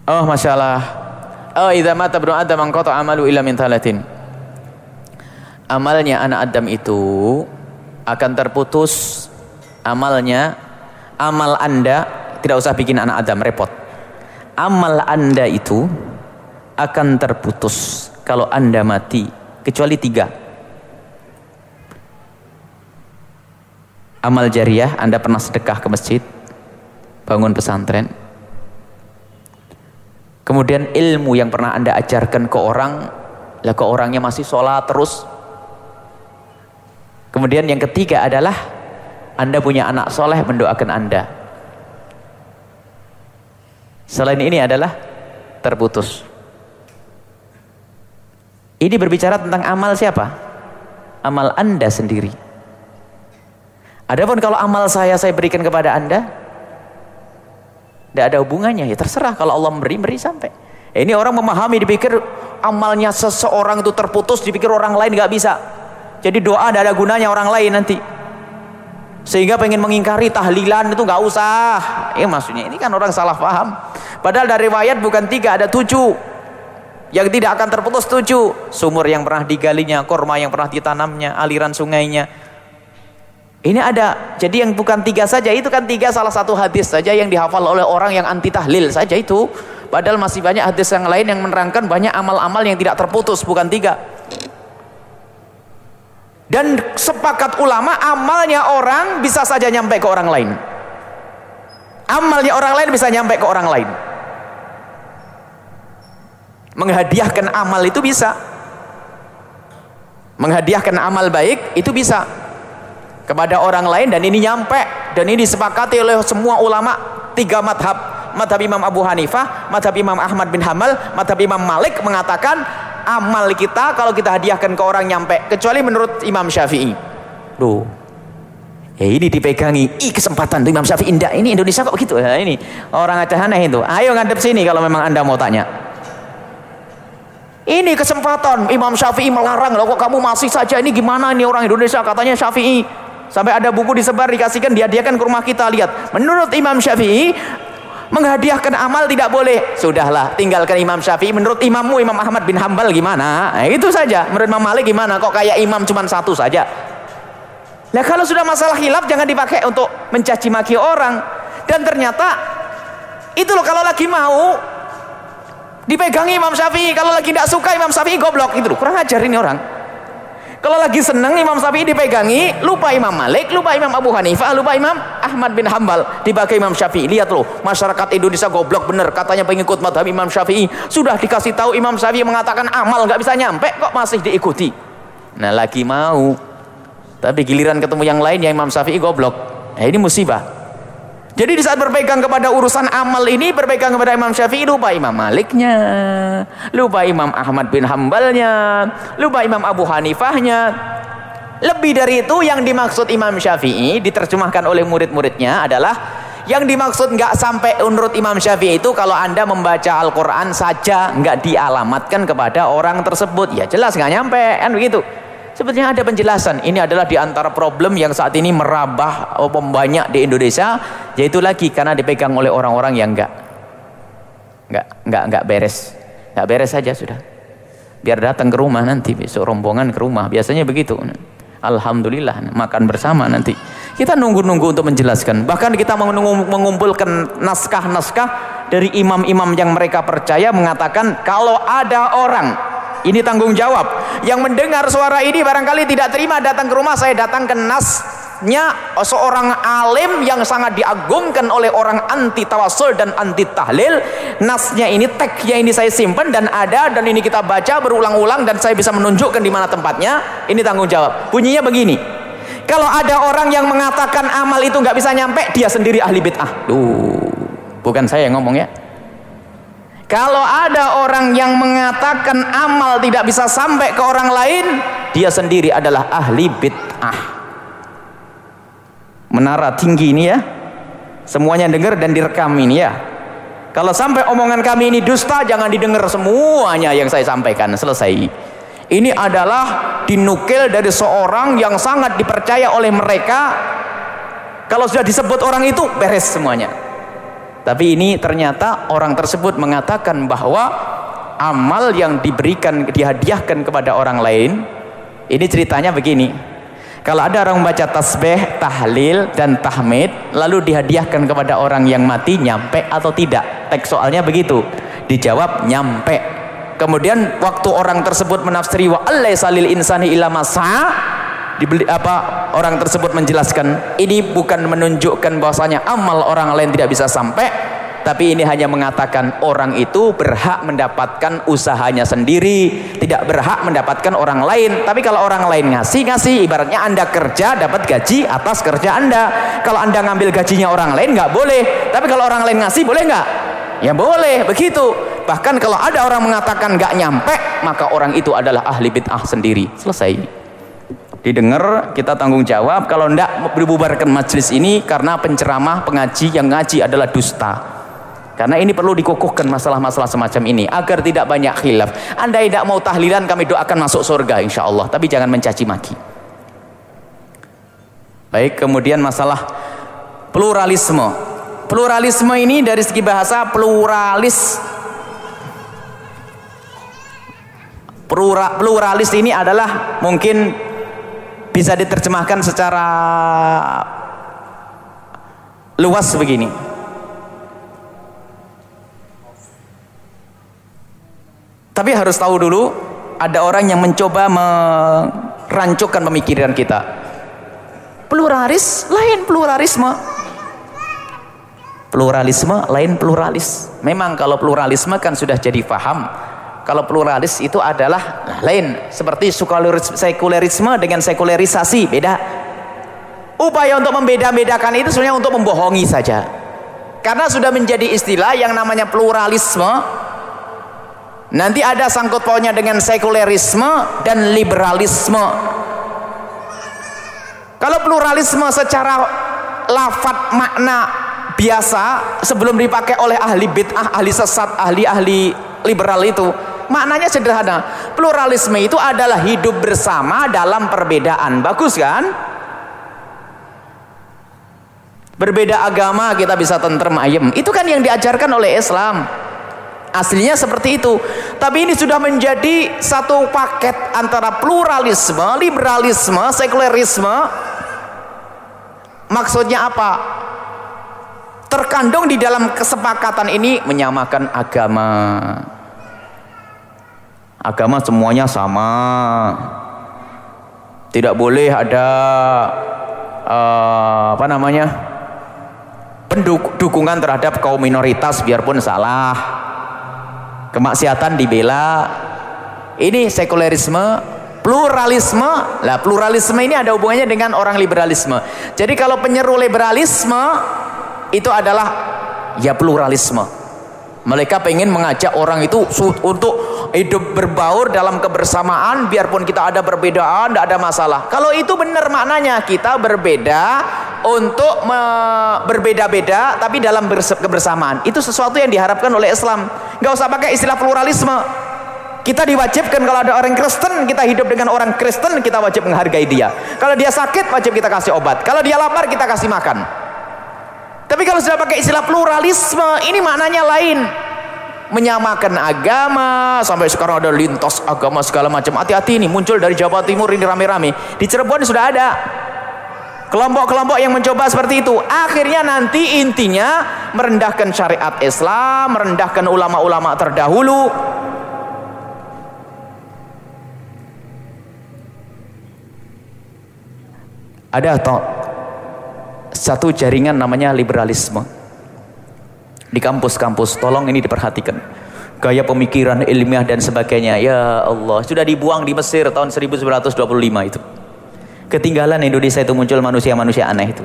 Oh masalah. Oh idza mata ibnu Adam anqata amalu illa min thalatin. Amalnya anak Adam itu akan terputus amalnya amal Anda tidak usah bikin anak Adam repot. Amal Anda itu akan terputus kalau Anda mati kecuali tiga. Amal jariah Anda pernah sedekah ke masjid, bangun pesantren, Kemudian ilmu yang pernah anda ajarkan ke orang, lah ke orangnya masih sholat terus. Kemudian yang ketiga adalah anda punya anak soleh mendoakan anda. Selain ini adalah terputus. Ini berbicara tentang amal siapa? Amal anda sendiri. Adapun kalau amal saya saya berikan kepada anda, tidak ada hubungannya. Ya terserah kalau Allah memberi, beri sampai. Ini orang memahami, dipikir amalnya seseorang itu terputus, dipikir orang lain nggak bisa. Jadi doa tidak ada gunanya orang lain nanti. Sehingga pengen mengingkari tahlilan itu nggak usah. Ya maksudnya ini kan orang salah paham. Padahal dari riwayat bukan tiga, ada tujuh. Yang tidak akan terputus tujuh. Sumur yang pernah digalinya, korma yang pernah ditanamnya, aliran sungainya. Ini ada, jadi yang bukan tiga saja, itu kan tiga salah satu hadis saja yang dihafal oleh orang yang anti tahlil saja itu. Padahal masih banyak hadis yang lain yang menerangkan banyak amal-amal yang tidak terputus, bukan tiga. Dan sepakat ulama, amalnya orang bisa saja nyampe ke orang lain. Amalnya orang lain bisa nyampe ke orang lain. Menghadiahkan amal itu bisa. Menghadiahkan amal baik itu bisa kepada orang lain dan ini nyampe. Dan ini disepakati oleh semua ulama. Tiga madhab. Madhab Imam Abu Hanifah madhab Imam Ahmad bin Hamal madhab Imam Malik mengatakan amal kita kalau kita hadiahkan ke orang nyampe kecuali menurut Imam Syafi'i. Duh Ya ini dipegangi, ih kesempatan tuh Imam Syafi'i. Indah. Ini Indonesia kok begitu? Ya, ini orang Aceh aneh itu. Ayo ngadep sini kalau memang anda mau tanya. Ini kesempatan. Imam Syafi'i melarang loh kok kamu masih saja. Ini gimana ini orang Indonesia? Katanya Syafi'i Sampai ada buku disebar dikasihkan dihadiahkan ke rumah kita lihat. Menurut Imam Syafi'i menghadiahkan amal tidak boleh. Sudahlah, tinggalkan Imam Syafi'i. Menurut imammu Imam Ahmad bin Hambal gimana? Nah, itu saja. Menurut Imam Malik gimana? Kok kayak imam cuma satu saja? Nah kalau sudah masalah hilaf jangan dipakai untuk mencaci maki orang. Dan ternyata itu loh kalau lagi mau dipegangi Imam Syafi'i, kalau lagi tidak suka Imam Syafi'i goblok itu loh. Kurang ajar ini orang. Kalau lagi senang Imam Syafi'i dipegangi, lupa Imam Malik, lupa Imam Abu Hanifah, lupa Imam Ahmad bin Hambal, dipakai Imam Syafi'i. Lihat loh, masyarakat Indonesia goblok bener, katanya pengikut madhab Imam Syafi'i. Sudah dikasih tahu Imam Syafi'i mengatakan amal nggak bisa nyampe, kok masih diikuti. Nah lagi mau, tapi giliran ketemu yang lain yang Imam Syafi'i goblok. Nah ini musibah. Jadi di saat berpegang kepada urusan amal ini berpegang kepada Imam Syafi'i lupa Imam Maliknya, lupa Imam Ahmad bin Hambalnya, lupa Imam Abu Hanifahnya. Lebih dari itu yang dimaksud Imam Syafi'i diterjemahkan oleh murid-muridnya adalah yang dimaksud nggak sampai menurut Imam Syafi'i itu kalau anda membaca Al-Quran saja nggak dialamatkan kepada orang tersebut ya jelas nggak nyampe kan begitu Sebetulnya ada penjelasan. Ini adalah di antara problem yang saat ini merabah oh, banyak di Indonesia, yaitu lagi karena dipegang oleh orang-orang yang enggak enggak enggak enggak beres. Enggak beres saja sudah. Biar datang ke rumah nanti besok rombongan ke rumah. Biasanya begitu. Alhamdulillah makan bersama nanti. Kita nunggu-nunggu untuk menjelaskan. Bahkan kita mengumpulkan naskah-naskah dari imam-imam yang mereka percaya mengatakan kalau ada orang ini tanggung jawab. Yang mendengar suara ini barangkali tidak terima datang ke rumah saya datang ke nasnya seorang alim yang sangat diagungkan oleh orang anti tawasul dan anti tahlil. Nasnya ini tagnya ini saya simpan dan ada dan ini kita baca berulang-ulang dan saya bisa menunjukkan di mana tempatnya. Ini tanggung jawab. Bunyinya begini. Kalau ada orang yang mengatakan amal itu nggak bisa nyampe, dia sendiri ahli bid'ah. Duh, bukan saya yang ngomong ya. Kalau ada orang yang mengatakan amal tidak bisa sampai ke orang lain, dia sendiri adalah ahli bid'ah. Menara tinggi ini ya. Semuanya dengar dan direkam ini ya. Kalau sampai omongan kami ini dusta, jangan didengar semuanya yang saya sampaikan. Selesai. Ini adalah dinukil dari seorang yang sangat dipercaya oleh mereka. Kalau sudah disebut orang itu, beres semuanya. Tapi ini ternyata orang tersebut mengatakan bahwa amal yang diberikan dihadiahkan kepada orang lain ini ceritanya begini. Kalau ada orang membaca tasbih, tahlil dan tahmid lalu dihadiahkan kepada orang yang mati nyampe atau tidak? Teks soalnya begitu. Dijawab nyampe. Kemudian waktu orang tersebut menafsiri wa salil insani illa masa dibeli apa orang tersebut menjelaskan ini bukan menunjukkan bahwasanya amal orang lain tidak bisa sampai tapi ini hanya mengatakan orang itu berhak mendapatkan usahanya sendiri tidak berhak mendapatkan orang lain. Tapi kalau orang lain ngasih ngasih ibaratnya anda kerja dapat gaji atas kerja anda. Kalau anda ngambil gajinya orang lain nggak boleh. Tapi kalau orang lain ngasih boleh nggak? Ya boleh begitu. Bahkan kalau ada orang mengatakan nggak nyampe maka orang itu adalah ahli bid'ah sendiri. Selesai didengar kita tanggung jawab. Kalau tidak dibubarkan majelis ini karena penceramah pengaji yang ngaji adalah dusta. Karena ini perlu dikukuhkan masalah-masalah semacam ini agar tidak banyak khilaf. Anda tidak mau tahlilan kami doakan masuk surga insya Allah tapi jangan mencaci maki. Baik kemudian masalah pluralisme. Pluralisme ini dari segi bahasa pluralis. Pluralis ini adalah mungkin bisa diterjemahkan secara luas begini. Tapi harus tahu dulu ada orang yang mencoba merancukkan pemikiran kita. Pluralis lain pluralisme. Pluralisme lain pluralis. Memang kalau pluralisme kan sudah jadi paham kalau pluralis itu adalah lain. Seperti sekulerisme dengan sekularisasi beda. Upaya untuk membeda-bedakan itu sebenarnya untuk membohongi saja. Karena sudah menjadi istilah yang namanya pluralisme nanti ada sangkut pautnya dengan sekulerisme dan liberalisme. Kalau pluralisme secara lafat makna biasa sebelum dipakai oleh ahli bid'ah, ahli sesat, ahli-ahli liberal itu maknanya sederhana pluralisme itu adalah hidup bersama dalam perbedaan. Bagus kan? Berbeda agama kita bisa tentrem ayem. Itu kan yang diajarkan oleh Islam. Aslinya seperti itu. Tapi ini sudah menjadi satu paket antara pluralisme liberalisme sekularisme maksudnya apa? Terkandung di dalam kesepakatan ini menyamakan agama agama semuanya sama. Tidak boleh ada uh, apa namanya pendukungan terhadap kaum minoritas biarpun salah. Kemaksiatan dibela. Ini sekulerisme pluralisme. Lah pluralisme ini ada hubungannya dengan orang liberalisme. Jadi kalau penyeru liberalisme itu adalah ya pluralisme mereka pengen mengajak orang itu untuk hidup berbaur dalam kebersamaan biarpun kita ada perbedaan tidak ada masalah. Kalau itu benar maknanya kita berbeda untuk berbeda-beda tapi dalam kebersamaan. Itu sesuatu yang diharapkan oleh Islam. Nggak usah pakai istilah pluralisme. Kita diwajibkan kalau ada orang Kristen kita hidup dengan orang Kristen kita wajib menghargai dia. Kalau dia sakit wajib kita kasih obat. Kalau dia lapar kita kasih makan tapi kalau sudah pakai istilah pluralisme, ini maknanya lain. Menyamakan agama, sampai sekarang ada lintas agama segala macam. Hati-hati ini muncul dari Jawa Timur ini rame-rame. Di Cirebon sudah ada. Kelompok-kelompok yang mencoba seperti itu. Akhirnya nanti intinya merendahkan syariat Islam, merendahkan ulama-ulama terdahulu. Ada atau satu jaringan namanya liberalisme. Di kampus-kampus tolong ini diperhatikan. Gaya pemikiran ilmiah dan sebagainya. Ya Allah sudah dibuang di Mesir tahun 1925 itu. Ketinggalan Indonesia itu muncul manusia-manusia aneh itu.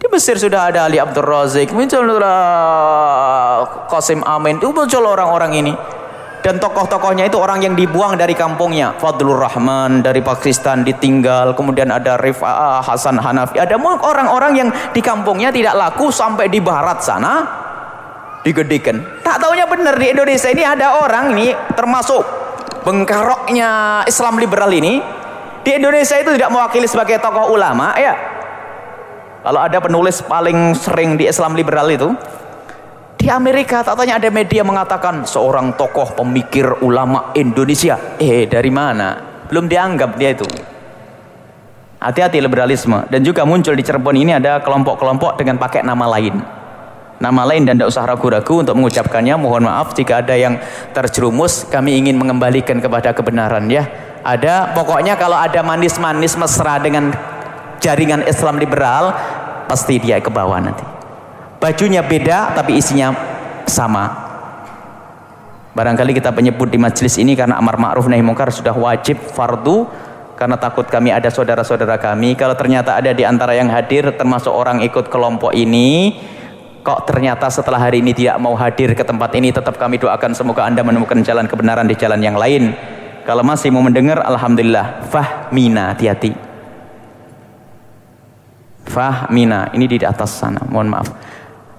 Di Mesir sudah ada Ali Abdul Razik muncul Qasim Amin muncul orang-orang ini dan tokoh-tokohnya itu orang yang dibuang dari kampungnya. Fadlur Rahman dari Pakistan ditinggal kemudian ada Rifa'ah Hasan Hanafi. Ada orang-orang yang di kampungnya tidak laku sampai di barat sana digedekan. Tak taunya benar di Indonesia ini ada orang ini termasuk bengkaroknya Islam liberal ini di Indonesia itu tidak mewakili sebagai tokoh ulama ya. Kalau ada penulis paling sering di Islam liberal itu di Amerika tak tanya ada media mengatakan seorang tokoh pemikir ulama Indonesia. Eh dari mana? Belum dianggap dia itu. Hati-hati liberalisme. Dan juga muncul di Cirebon ini ada kelompok-kelompok dengan pakai nama lain. Nama lain dan tidak usah ragu-ragu untuk mengucapkannya. Mohon maaf jika ada yang terjerumus. Kami ingin mengembalikan kepada kebenaran ya. Ada pokoknya kalau ada manis-manis mesra dengan jaringan Islam liberal pasti dia ke bawah nanti bajunya beda tapi isinya sama. Barangkali kita penyebut di majelis ini karena amar ma'ruf nahi mungkar sudah wajib fardu karena takut kami ada saudara-saudara kami. Kalau ternyata ada di antara yang hadir termasuk orang ikut kelompok ini kok ternyata setelah hari ini tidak mau hadir ke tempat ini tetap kami doakan semoga anda menemukan jalan kebenaran di jalan yang lain. Kalau masih mau mendengar Alhamdulillah. Fahmina hati-hati. Fahmina ini di atas sana mohon maaf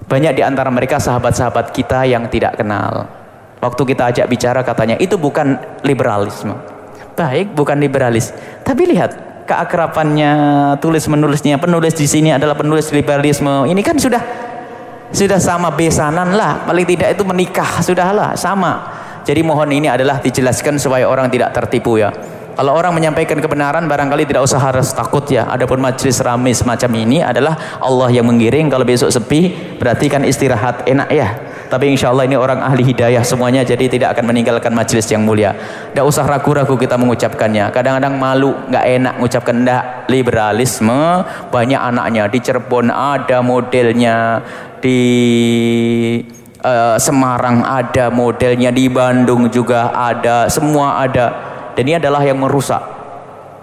banyak di antara mereka sahabat-sahabat kita yang tidak kenal. Waktu kita ajak bicara katanya itu bukan liberalisme. Baik, bukan liberalis. Tapi lihat keakrapannya, tulis menulisnya, penulis di sini adalah penulis liberalisme. Ini kan sudah sudah sama besanan lah. Paling tidak itu menikah sudahlah sama. Jadi mohon ini adalah dijelaskan supaya orang tidak tertipu ya. Kalau orang menyampaikan kebenaran barangkali tidak usah harus takut ya. Adapun majlis ramai semacam ini adalah Allah yang menggiring. Kalau besok sepi berarti kan istirahat enak ya. Tapi insya Allah ini orang ahli hidayah semuanya jadi tidak akan meninggalkan majlis yang mulia. Tidak usah ragu-ragu kita mengucapkannya. Kadang-kadang malu, nggak enak mengucapkan ndak liberalisme banyak anaknya di Cirebon ada modelnya di uh, Semarang ada modelnya di Bandung juga ada semua ada dan ini adalah yang merusak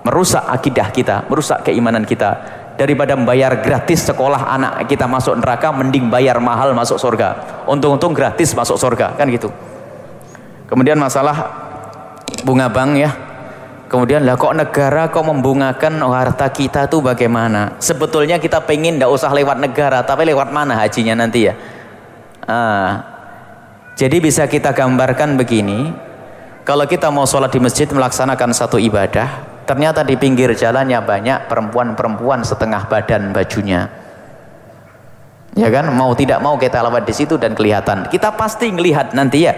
merusak akidah kita merusak keimanan kita. Daripada membayar gratis sekolah anak kita masuk neraka mending bayar mahal masuk surga untung-untung gratis masuk surga kan gitu. Kemudian masalah bunga bank ya. Kemudian lah kok negara kok membungakan harta kita tuh bagaimana? Sebetulnya kita pengen tidak usah lewat negara tapi lewat mana hajinya nanti ya? Ah, jadi bisa kita gambarkan begini kalau kita mau sholat di masjid melaksanakan satu ibadah, ternyata di pinggir jalannya banyak perempuan-perempuan setengah badan bajunya. Ya kan, mau tidak mau kita lewat di situ dan kelihatan. Kita pasti ngelihat nanti ya.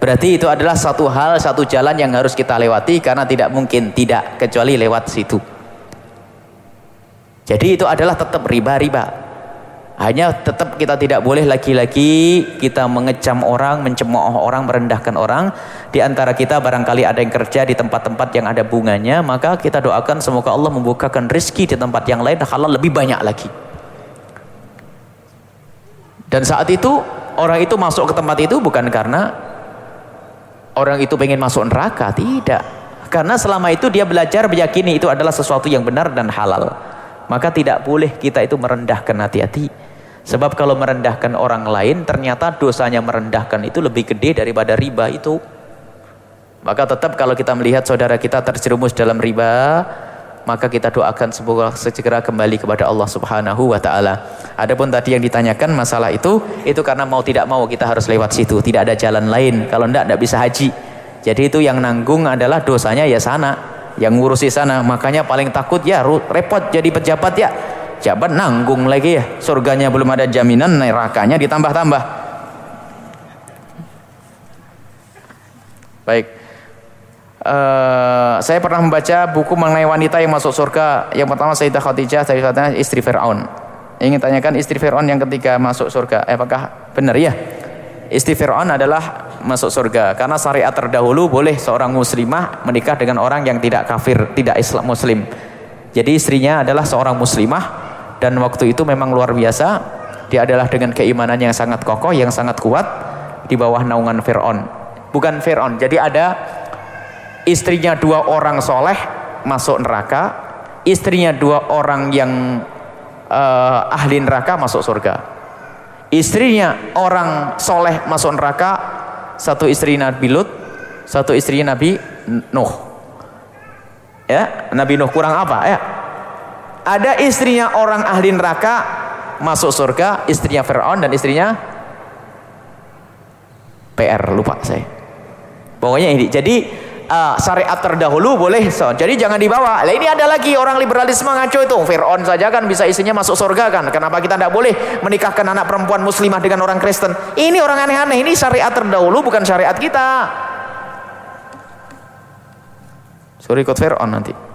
Berarti itu adalah satu hal, satu jalan yang harus kita lewati karena tidak mungkin tidak kecuali lewat situ. Jadi itu adalah tetap riba-riba. Hanya tetap kita tidak boleh lagi-lagi kita mengecam orang, mencemooh orang, merendahkan orang. Di antara kita barangkali ada yang kerja di tempat-tempat yang ada bunganya, maka kita doakan semoga Allah membukakan rezeki di tempat yang lain halal lebih banyak lagi. Dan saat itu orang itu masuk ke tempat itu bukan karena orang itu pengen masuk neraka, tidak. Karena selama itu dia belajar meyakini itu adalah sesuatu yang benar dan halal. Maka tidak boleh kita itu merendahkan hati-hati. Sebab kalau merendahkan orang lain ternyata dosanya merendahkan itu lebih gede daripada riba itu. Maka tetap kalau kita melihat saudara kita terjerumus dalam riba, maka kita doakan semoga segera kembali kepada Allah Subhanahu wa taala. Adapun tadi yang ditanyakan masalah itu, itu karena mau tidak mau kita harus lewat situ, tidak ada jalan lain. Kalau tidak tidak bisa haji. Jadi itu yang nanggung adalah dosanya ya sana, yang ngurusi sana. Makanya paling takut ya repot jadi pejabat ya jabat nanggung lagi ya. Surganya belum ada jaminan nerakanya ditambah-tambah. Baik. Uh, saya pernah membaca buku mengenai wanita yang masuk surga. Yang pertama Sayyidah Khadijah katanya istri Fir'aun. Ingin tanyakan istri Fir'aun yang ketiga masuk surga. Eh, apakah benar? Ya istri Fir'aun adalah masuk surga. Karena syariat terdahulu boleh seorang muslimah menikah dengan orang yang tidak kafir tidak Islam muslim. Jadi istrinya adalah seorang muslimah dan waktu itu memang luar biasa. Dia adalah dengan keimanan yang sangat kokoh yang sangat kuat di bawah naungan Fir'aun. Bukan Fir'aun jadi ada istrinya dua orang soleh masuk neraka istrinya dua orang yang uh, ahli neraka masuk surga. Istrinya orang soleh masuk neraka satu istri Nabi Lut satu istri Nabi Nuh. Ya Nabi Nuh kurang apa ya ada istrinya orang ahli neraka masuk surga, istrinya Fir'aun dan istrinya PR, lupa saya. Pokoknya ini. Jadi uh, syariat terdahulu boleh so. Jadi jangan dibawa. Lah ini ada lagi orang liberalisme ngaco itu. Fir'aun saja kan bisa istrinya masuk surga kan. Kenapa kita tidak boleh menikahkan anak perempuan muslimah dengan orang Kristen? Ini orang aneh-aneh. Ini syariat terdahulu bukan syariat kita. Sorry ikut Fir'aun nanti.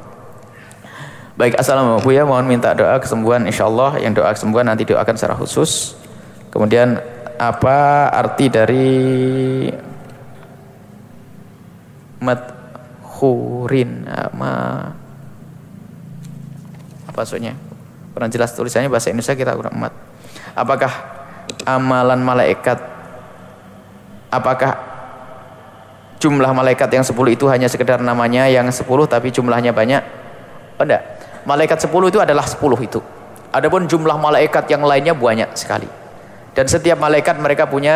Baik, Assalamualaikum ya. Mohon minta doa kesembuhan insyaallah. Yang doa kesembuhan nanti doakan secara khusus. Kemudian apa arti dari madhurin ma apa maksudnya? Kurang jelas tulisannya bahasa Indonesia kita kurang mat. Apakah amalan malaikat apakah jumlah malaikat yang 10 itu hanya sekedar namanya yang 10 tapi jumlahnya banyak? Oh enggak. Malaikat 10 itu adalah 10 itu. Adapun jumlah malaikat yang lainnya banyak sekali. Dan setiap malaikat mereka punya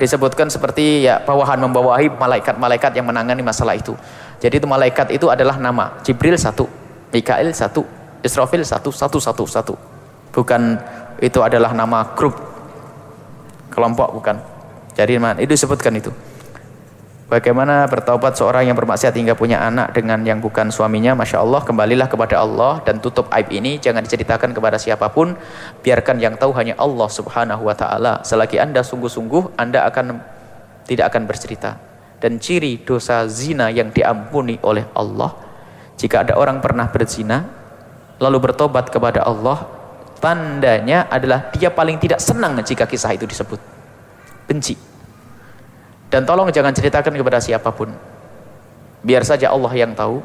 disebutkan seperti ya bawahan membawahi malaikat-malaikat yang menangani masalah itu. Jadi itu malaikat itu adalah nama. Jibril satu, Mikail satu, Israfil satu, satu, satu, satu. Bukan itu adalah nama grup kelompok bukan. Jadi itu disebutkan itu. Bagaimana bertaubat seorang yang bermaksiat hingga punya anak dengan yang bukan suaminya? Masya Allah kembalilah kepada Allah dan tutup aib ini. Jangan diceritakan kepada siapa pun. Biarkan yang tahu hanya Allah subhanahu wa ta'ala. Selagi anda sungguh-sungguh anda akan tidak akan bercerita. Dan ciri dosa zina yang diampuni oleh Allah jika ada orang pernah berzina lalu bertobat kepada Allah tandanya adalah dia paling tidak senang jika kisah itu disebut. Benci dan tolong jangan ceritakan kepada siapa pun biar saja Allah yang tahu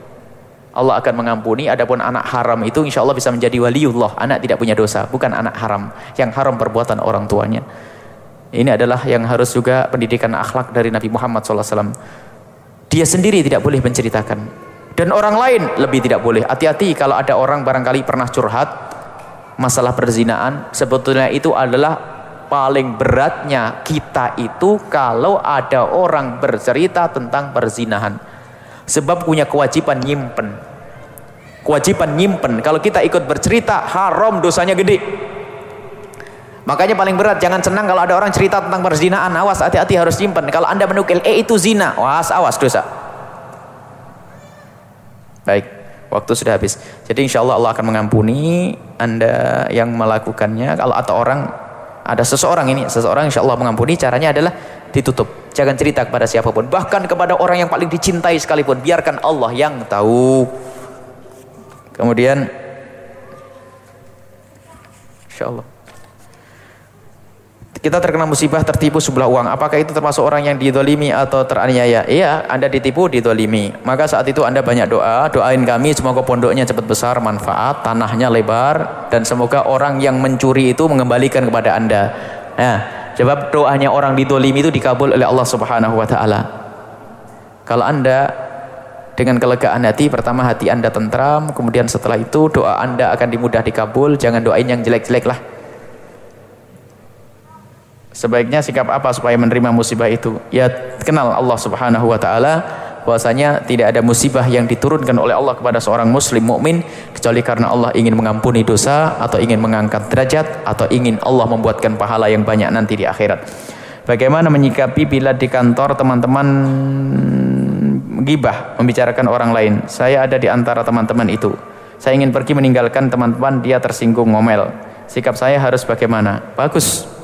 Allah akan mengampuni adapun anak haram itu insya Allah bisa menjadi waliullah anak tidak punya dosa bukan anak haram yang haram perbuatan orang tuanya ini adalah yang harus juga pendidikan akhlak dari Nabi Muhammad SAW. Dia sendiri tidak boleh menceritakan. Dan orang lain lebih tidak boleh. Hati-hati kalau ada orang barangkali pernah curhat masalah perzinaan. Sebetulnya itu adalah paling beratnya kita itu kalau ada orang bercerita tentang perzinahan. Sebab punya kewajiban nyimpen. Kewajiban nyimpen. Kalau kita ikut bercerita haram dosanya gede. Makanya paling berat jangan senang kalau ada orang cerita tentang perzinaan. Awas hati-hati harus simpan. Kalau Anda menukil eh itu zina, awas awas dosa. Baik, waktu sudah habis. Jadi insya Allah Allah akan mengampuni Anda yang melakukannya. Kalau atau orang ada seseorang ini, seseorang insya Allah mengampuni. Caranya adalah ditutup. Jangan cerita kepada siapa pun. Bahkan kepada orang yang paling dicintai sekalipun. Biarkan Allah yang tahu. Kemudian, insya Allah kita terkena musibah tertipu sebelah uang. Apakah itu termasuk orang yang didolimi atau teraniaya? Iya anda ditipu didolimi. Maka saat itu anda banyak doa. Doain kami semoga pondoknya cepat besar manfaat tanahnya lebar dan semoga orang yang mencuri itu mengembalikan kepada anda. Nah sebab doanya orang didolimi itu dikabul oleh Allah subhanahu wa ta'ala. Kalau anda dengan kelegaan hati pertama hati anda tentram kemudian setelah itu doa anda akan dimudah dikabul. Jangan doain yang jelek-jelek lah Sebaiknya sikap apa supaya menerima musibah itu? Ya kenal Allah Subhanahu wa taala bahwasanya tidak ada musibah yang diturunkan oleh Allah kepada seorang muslim mukmin kecuali karena Allah ingin mengampuni dosa atau ingin mengangkat derajat atau ingin Allah membuatkan pahala yang banyak nanti di akhirat. Bagaimana menyikapi bila di kantor teman-teman gibah membicarakan orang lain? Saya ada di antara teman-teman itu. Saya ingin pergi meninggalkan teman-teman dia tersinggung ngomel. Sikap saya harus bagaimana? Bagus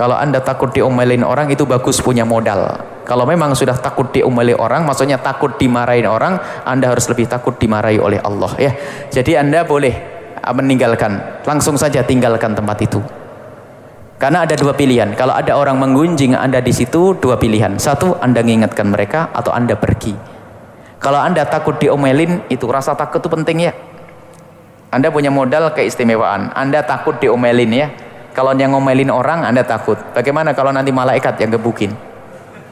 kalau anda takut diomelin orang itu bagus punya modal. Kalau memang sudah takut diomeli orang, maksudnya takut dimarahin orang, anda harus lebih takut dimarahi oleh Allah ya. Jadi anda boleh ah, meninggalkan, langsung saja tinggalkan tempat itu. Karena ada dua pilihan. Kalau ada orang menggunjing anda di situ, dua pilihan. Satu, anda mengingatkan mereka atau anda pergi. Kalau anda takut diomelin, itu rasa takut itu penting ya. Anda punya modal keistimewaan. Anda takut diomelin ya kalau yang ngomelin orang Anda takut. Bagaimana kalau nanti malaikat yang gebukin?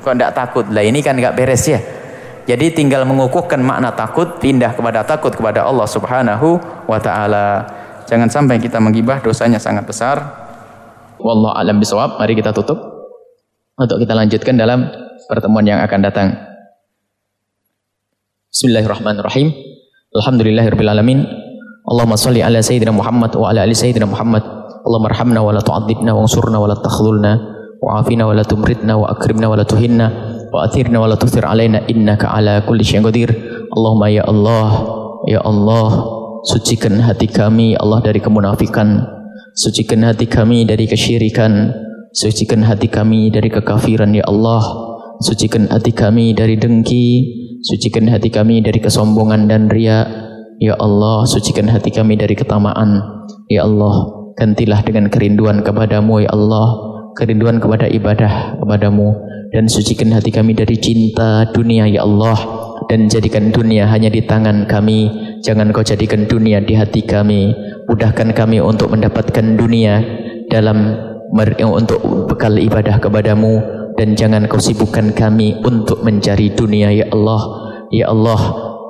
Kok tidak takut? Lah ini kan nggak beres ya. Jadi tinggal mengukuhkan makna takut pindah kepada takut kepada Allah Subhanahu wa taala. Jangan sampai kita menggibah dosanya sangat besar. Wallahu alam bisawab. Mari kita tutup untuk kita lanjutkan dalam pertemuan yang akan datang. Bismillahirrahmanirrahim. Alhamdulillahirabbil alamin. Allahumma shalli ala sayyidina Muhammad wa ala ali sayyidina Muhammad. Allah arhamna ولا تعذبنا وانصرنا wa ansurna wa ولا takhlulna wa afina wa la ولا wa akrimna wa على tuhinna wa athirna wa la tuthir innaka ala kulli qadir. Allahumma ya Allah, ya Allah, sucikan hati kami Allah dari kemunafikan, sucikan hati kami dari kesyirikan, sucikan hati kami dari kekafiran ya Allah, sucikan hati kami dari dengki, sucikan hati kami dari kesombongan dan riya. Ya Allah, sucikan hati kami dari ketamaan. Ya Allah, gantilah dengan kerinduan kepadamu ya Allah. Kerinduan kepada ibadah kepadamu. Dan sucikan hati kami dari cinta dunia ya Allah. Dan jadikan dunia hanya di tangan kami. Jangan kau jadikan dunia di hati kami. Mudahkan kami untuk mendapatkan dunia dalam untuk bekal ibadah kepadamu. Dan jangan kau sibukkan kami untuk mencari dunia ya Allah. Ya Allah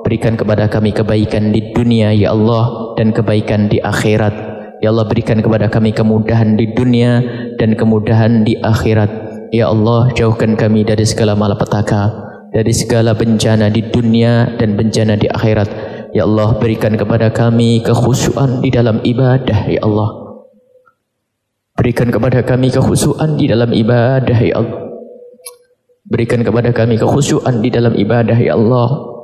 berikan kepada kami kebaikan di dunia ya Allah. Dan kebaikan di akhirat Ya Allah berikan kepada kami kemudahan di dunia dan kemudahan di akhirat. Ya Allah jauhkan kami dari segala malapetaka, dari segala bencana di dunia dan bencana di akhirat. Ya Allah berikan kepada kami kekhusyuan di dalam ibadah ya Allah. Berikan kepada kami kekhusyuan di dalam ibadah ya Allah. Berikan kepada kami kekhusyuan di dalam ibadah ya Allah.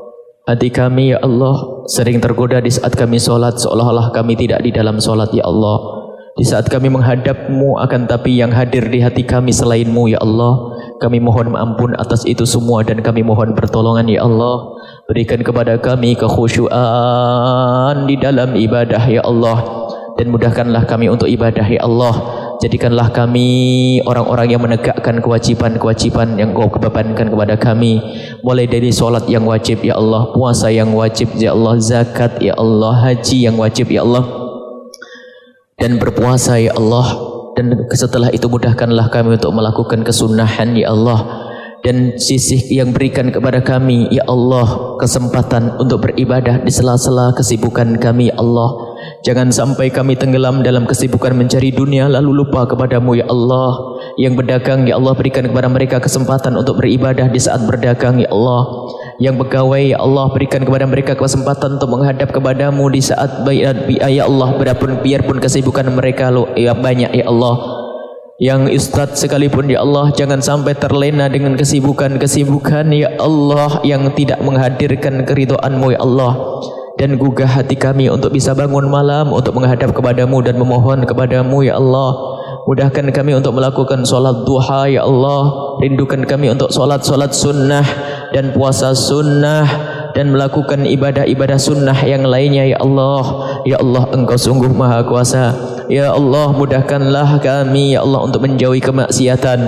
Hati kami ya Allah sering tergoda di saat kami solat seolah-olah kami tidak di dalam solat ya Allah. Di saat kami menghadapmu akan tapi yang hadir di hati kami selainmu ya Allah. Kami mohon ampun atas itu semua dan kami mohon pertolongan ya Allah. Berikan kepada kami kekhusyuan di dalam ibadah ya Allah. Dan mudahkanlah kami untuk ibadah ya Allah. Jadikanlah kami orang-orang yang menegakkan kewajiban-kewajiban yang kau kebebankan kepada kami. Mulai dari solat yang wajib ya Allah. Puasa yang wajib ya Allah. Zakat ya Allah. Haji yang wajib ya Allah. Dan berpuasa ya Allah dan setelah itu mudahkanlah kami untuk melakukan kesunahan ya Allah dan sisih yang berikan kepada kami ya Allah kesempatan untuk beribadah di sela-sela kesibukan kami ya Allah Jangan sampai kami tenggelam dalam kesibukan mencari dunia lalu lupa kepadamu ya Allah. Yang berdagang ya Allah berikan kepada mereka kesempatan untuk beribadah di saat berdagang ya Allah. Yang pegawai ya Allah berikan kepada mereka kesempatan untuk menghadap kepadamu di saat bayat ya Allah berapun biarpun kesibukan mereka ya banyak ya Allah. Yang ustaz sekalipun ya Allah jangan sampai terlena dengan kesibukan-kesibukan ya Allah yang tidak menghadirkan keridhaanmu ya Allah. Dan gugah hati kami untuk bisa bangun malam untuk menghadap kepadamu dan memohon kepadamu ya Allah. Mudahkan kami untuk melakukan solat duha ya Allah. Rindukan kami untuk solat-solat sunnah dan puasa sunnah dan melakukan ibadah-ibadah sunnah yang lainnya ya Allah ya Allah engkau sungguh maha kuasa. Ya Allah mudahkanlah kami ya Allah untuk menjauhi kemaksiatan.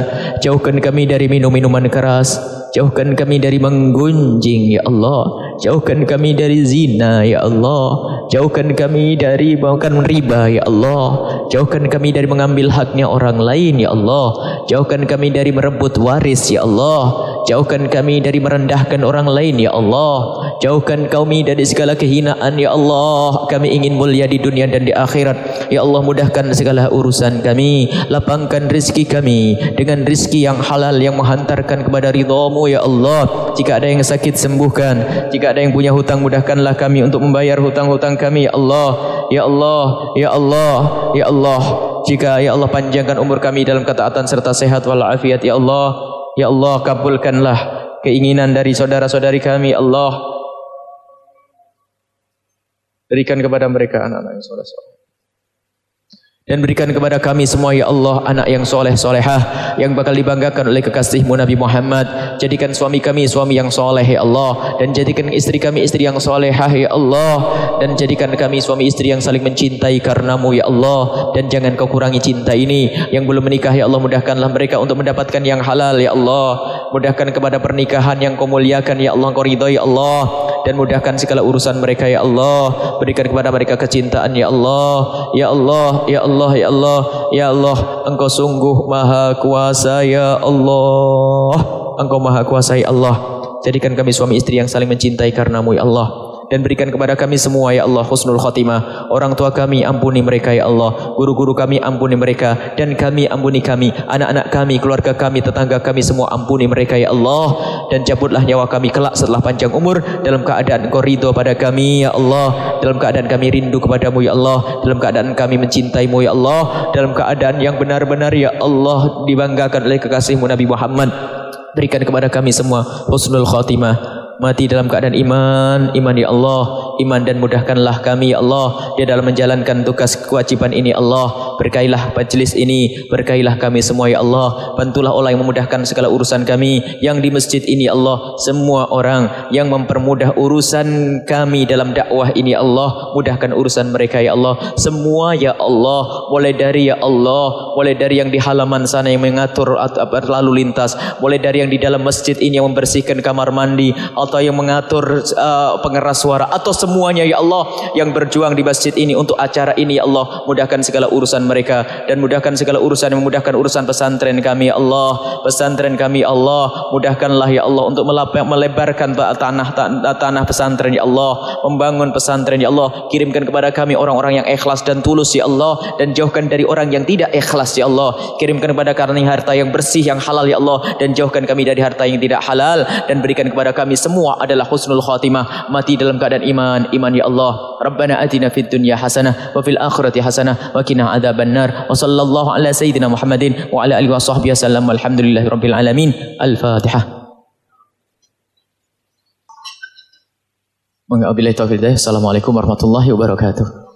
Jauhkan kami dari minum-minuman keras jauhkan kami dari menggunjing ya Allah. Jauhkan kami dari zina ya Allah. Jauhkan kami dari makan riba ya Allah. Jauhkan kami dari mengambil haknya orang lain ya Allah. Jauhkan kami dari merebut waris ya Allah. Jauhkan kami dari merendahkan orang lain ya Allah. Jauhkan kami dari segala kehinaan ya Allah. Kami ingin mulia di dunia dan di akhirat. Ya Allah mudahkan segala urusan kami. Lapangkan rizki kami Dengan rizki yang halal yang menghantarkan kepada ridhamu ya Allah Jika ada yang sakit sembuhkan. Jika ada yang punya hutang mudahkanlah kami untuk membayar hutang-hutang kami. Ya Allah ya Allah ya Allah ya Allah. Jika ya Allah panjangkan umur kami dalam ketaatan serta sehat walafiat ya Allah. Ya Allah kabulkanlah keinginan dari saudara-saudari kami ya Allah. Berikan kepada mereka anak-anak soleh-soleh dan berikan kepada kami semua ya Allah anak yang soleh solehah yang bakal dibanggakan oleh kekasihmu Nabi Muhammad. Jadikan suami kami suami yang soleh ya Allah. Dan jadikan istri kami istri yang solehah ya Allah. Dan jadikan kami suami istri yang saling mencintai karenamu ya Allah. Dan jangan kau kurangi cinta ini. Yang belum menikah ya Allah mudahkanlah mereka untuk mendapatkan yang halal ya Allah mudahkan kepada pernikahan yang kau muliakan ya Allah kau ridho ya Allah. Dan mudahkan segala urusan mereka ya Allah. Berikan kepada mereka kecintaan ya Allah. Ya Allah ya Allah ya Allah. Ya Allah engkau sungguh maha kuasa ya Allah. Engkau maha kuasa ya Allah. Jadikan kami suami istri yang saling mencintai karenamu ya Allah dan berikan kepada kami semua ya Allah husnul khatimah. Orang tua kami ampuni mereka ya Allah. Guru-guru kami ampuni mereka dan kami ampuni kami. Anak-anak kami, keluarga kami, tetangga kami semua ampuni mereka ya Allah dan cabutlah nyawa kami kelak setelah panjang umur dalam keadaan Engkau ridho pada kami ya Allah. Dalam keadaan kami rindu kepadamu ya Allah. Dalam keadaan kami mencintaimu ya Allah. Dalam keadaan yang benar-benar ya Allah dibanggakan oleh kekasihmu Nabi Muhammad. Berikan kepada kami semua husnul khatimah mati dalam keadaan iman, iman ya Allah, iman dan mudahkanlah kami ya Allah di dalam menjalankan tugas kewajiban ini ya Allah. Berkailah majlis ini, berkailah kami semua ya Allah. Bantulah Allah yang memudahkan segala urusan kami yang di masjid ini ya Allah. Semua orang yang mempermudah urusan kami dalam dakwah ini ya Allah, mudahkan urusan mereka ya Allah. Semua ya Allah, mulai dari ya Allah, mulai dari yang di halaman sana yang mengatur lalu lintas, mulai dari yang di dalam masjid ini yang membersihkan kamar mandi, atau yang mengatur uh, pengeras suara atau semuanya ya Allah yang berjuang di masjid ini untuk acara ini ya Allah. Mudahkan segala urusan mereka dan mudahkan segala urusan yang memudahkan urusan pesantren kami ya Allah. Pesantren kami ya Allah mudahkanlah ya Allah untuk melebarkan tanah tanah pesantren ya Allah. Membangun pesantren ya Allah. Kirimkan kepada kami orang-orang yang ikhlas dan tulus ya Allah. Dan jauhkan dari orang yang tidak ikhlas ya Allah. Kirimkan kepada kami harta yang bersih yang halal ya Allah. Dan jauhkan kami dari harta yang tidak halal. Dan berikan kepada kami semua semua adalah husnul khatimah. Mati dalam keadaan iman. Iman ya Allah. Rabbana atina fid dunya hasanah wa fil akhirati hasanah wa qina adzabannar wa sallallahu ala sayyidina Muhammadin wa ala alihi wa sahbihi wasallam walhamdulillahi rabbil alamin. Al-fatihah Assalamualaikum warahmatullahi wabarakatuh.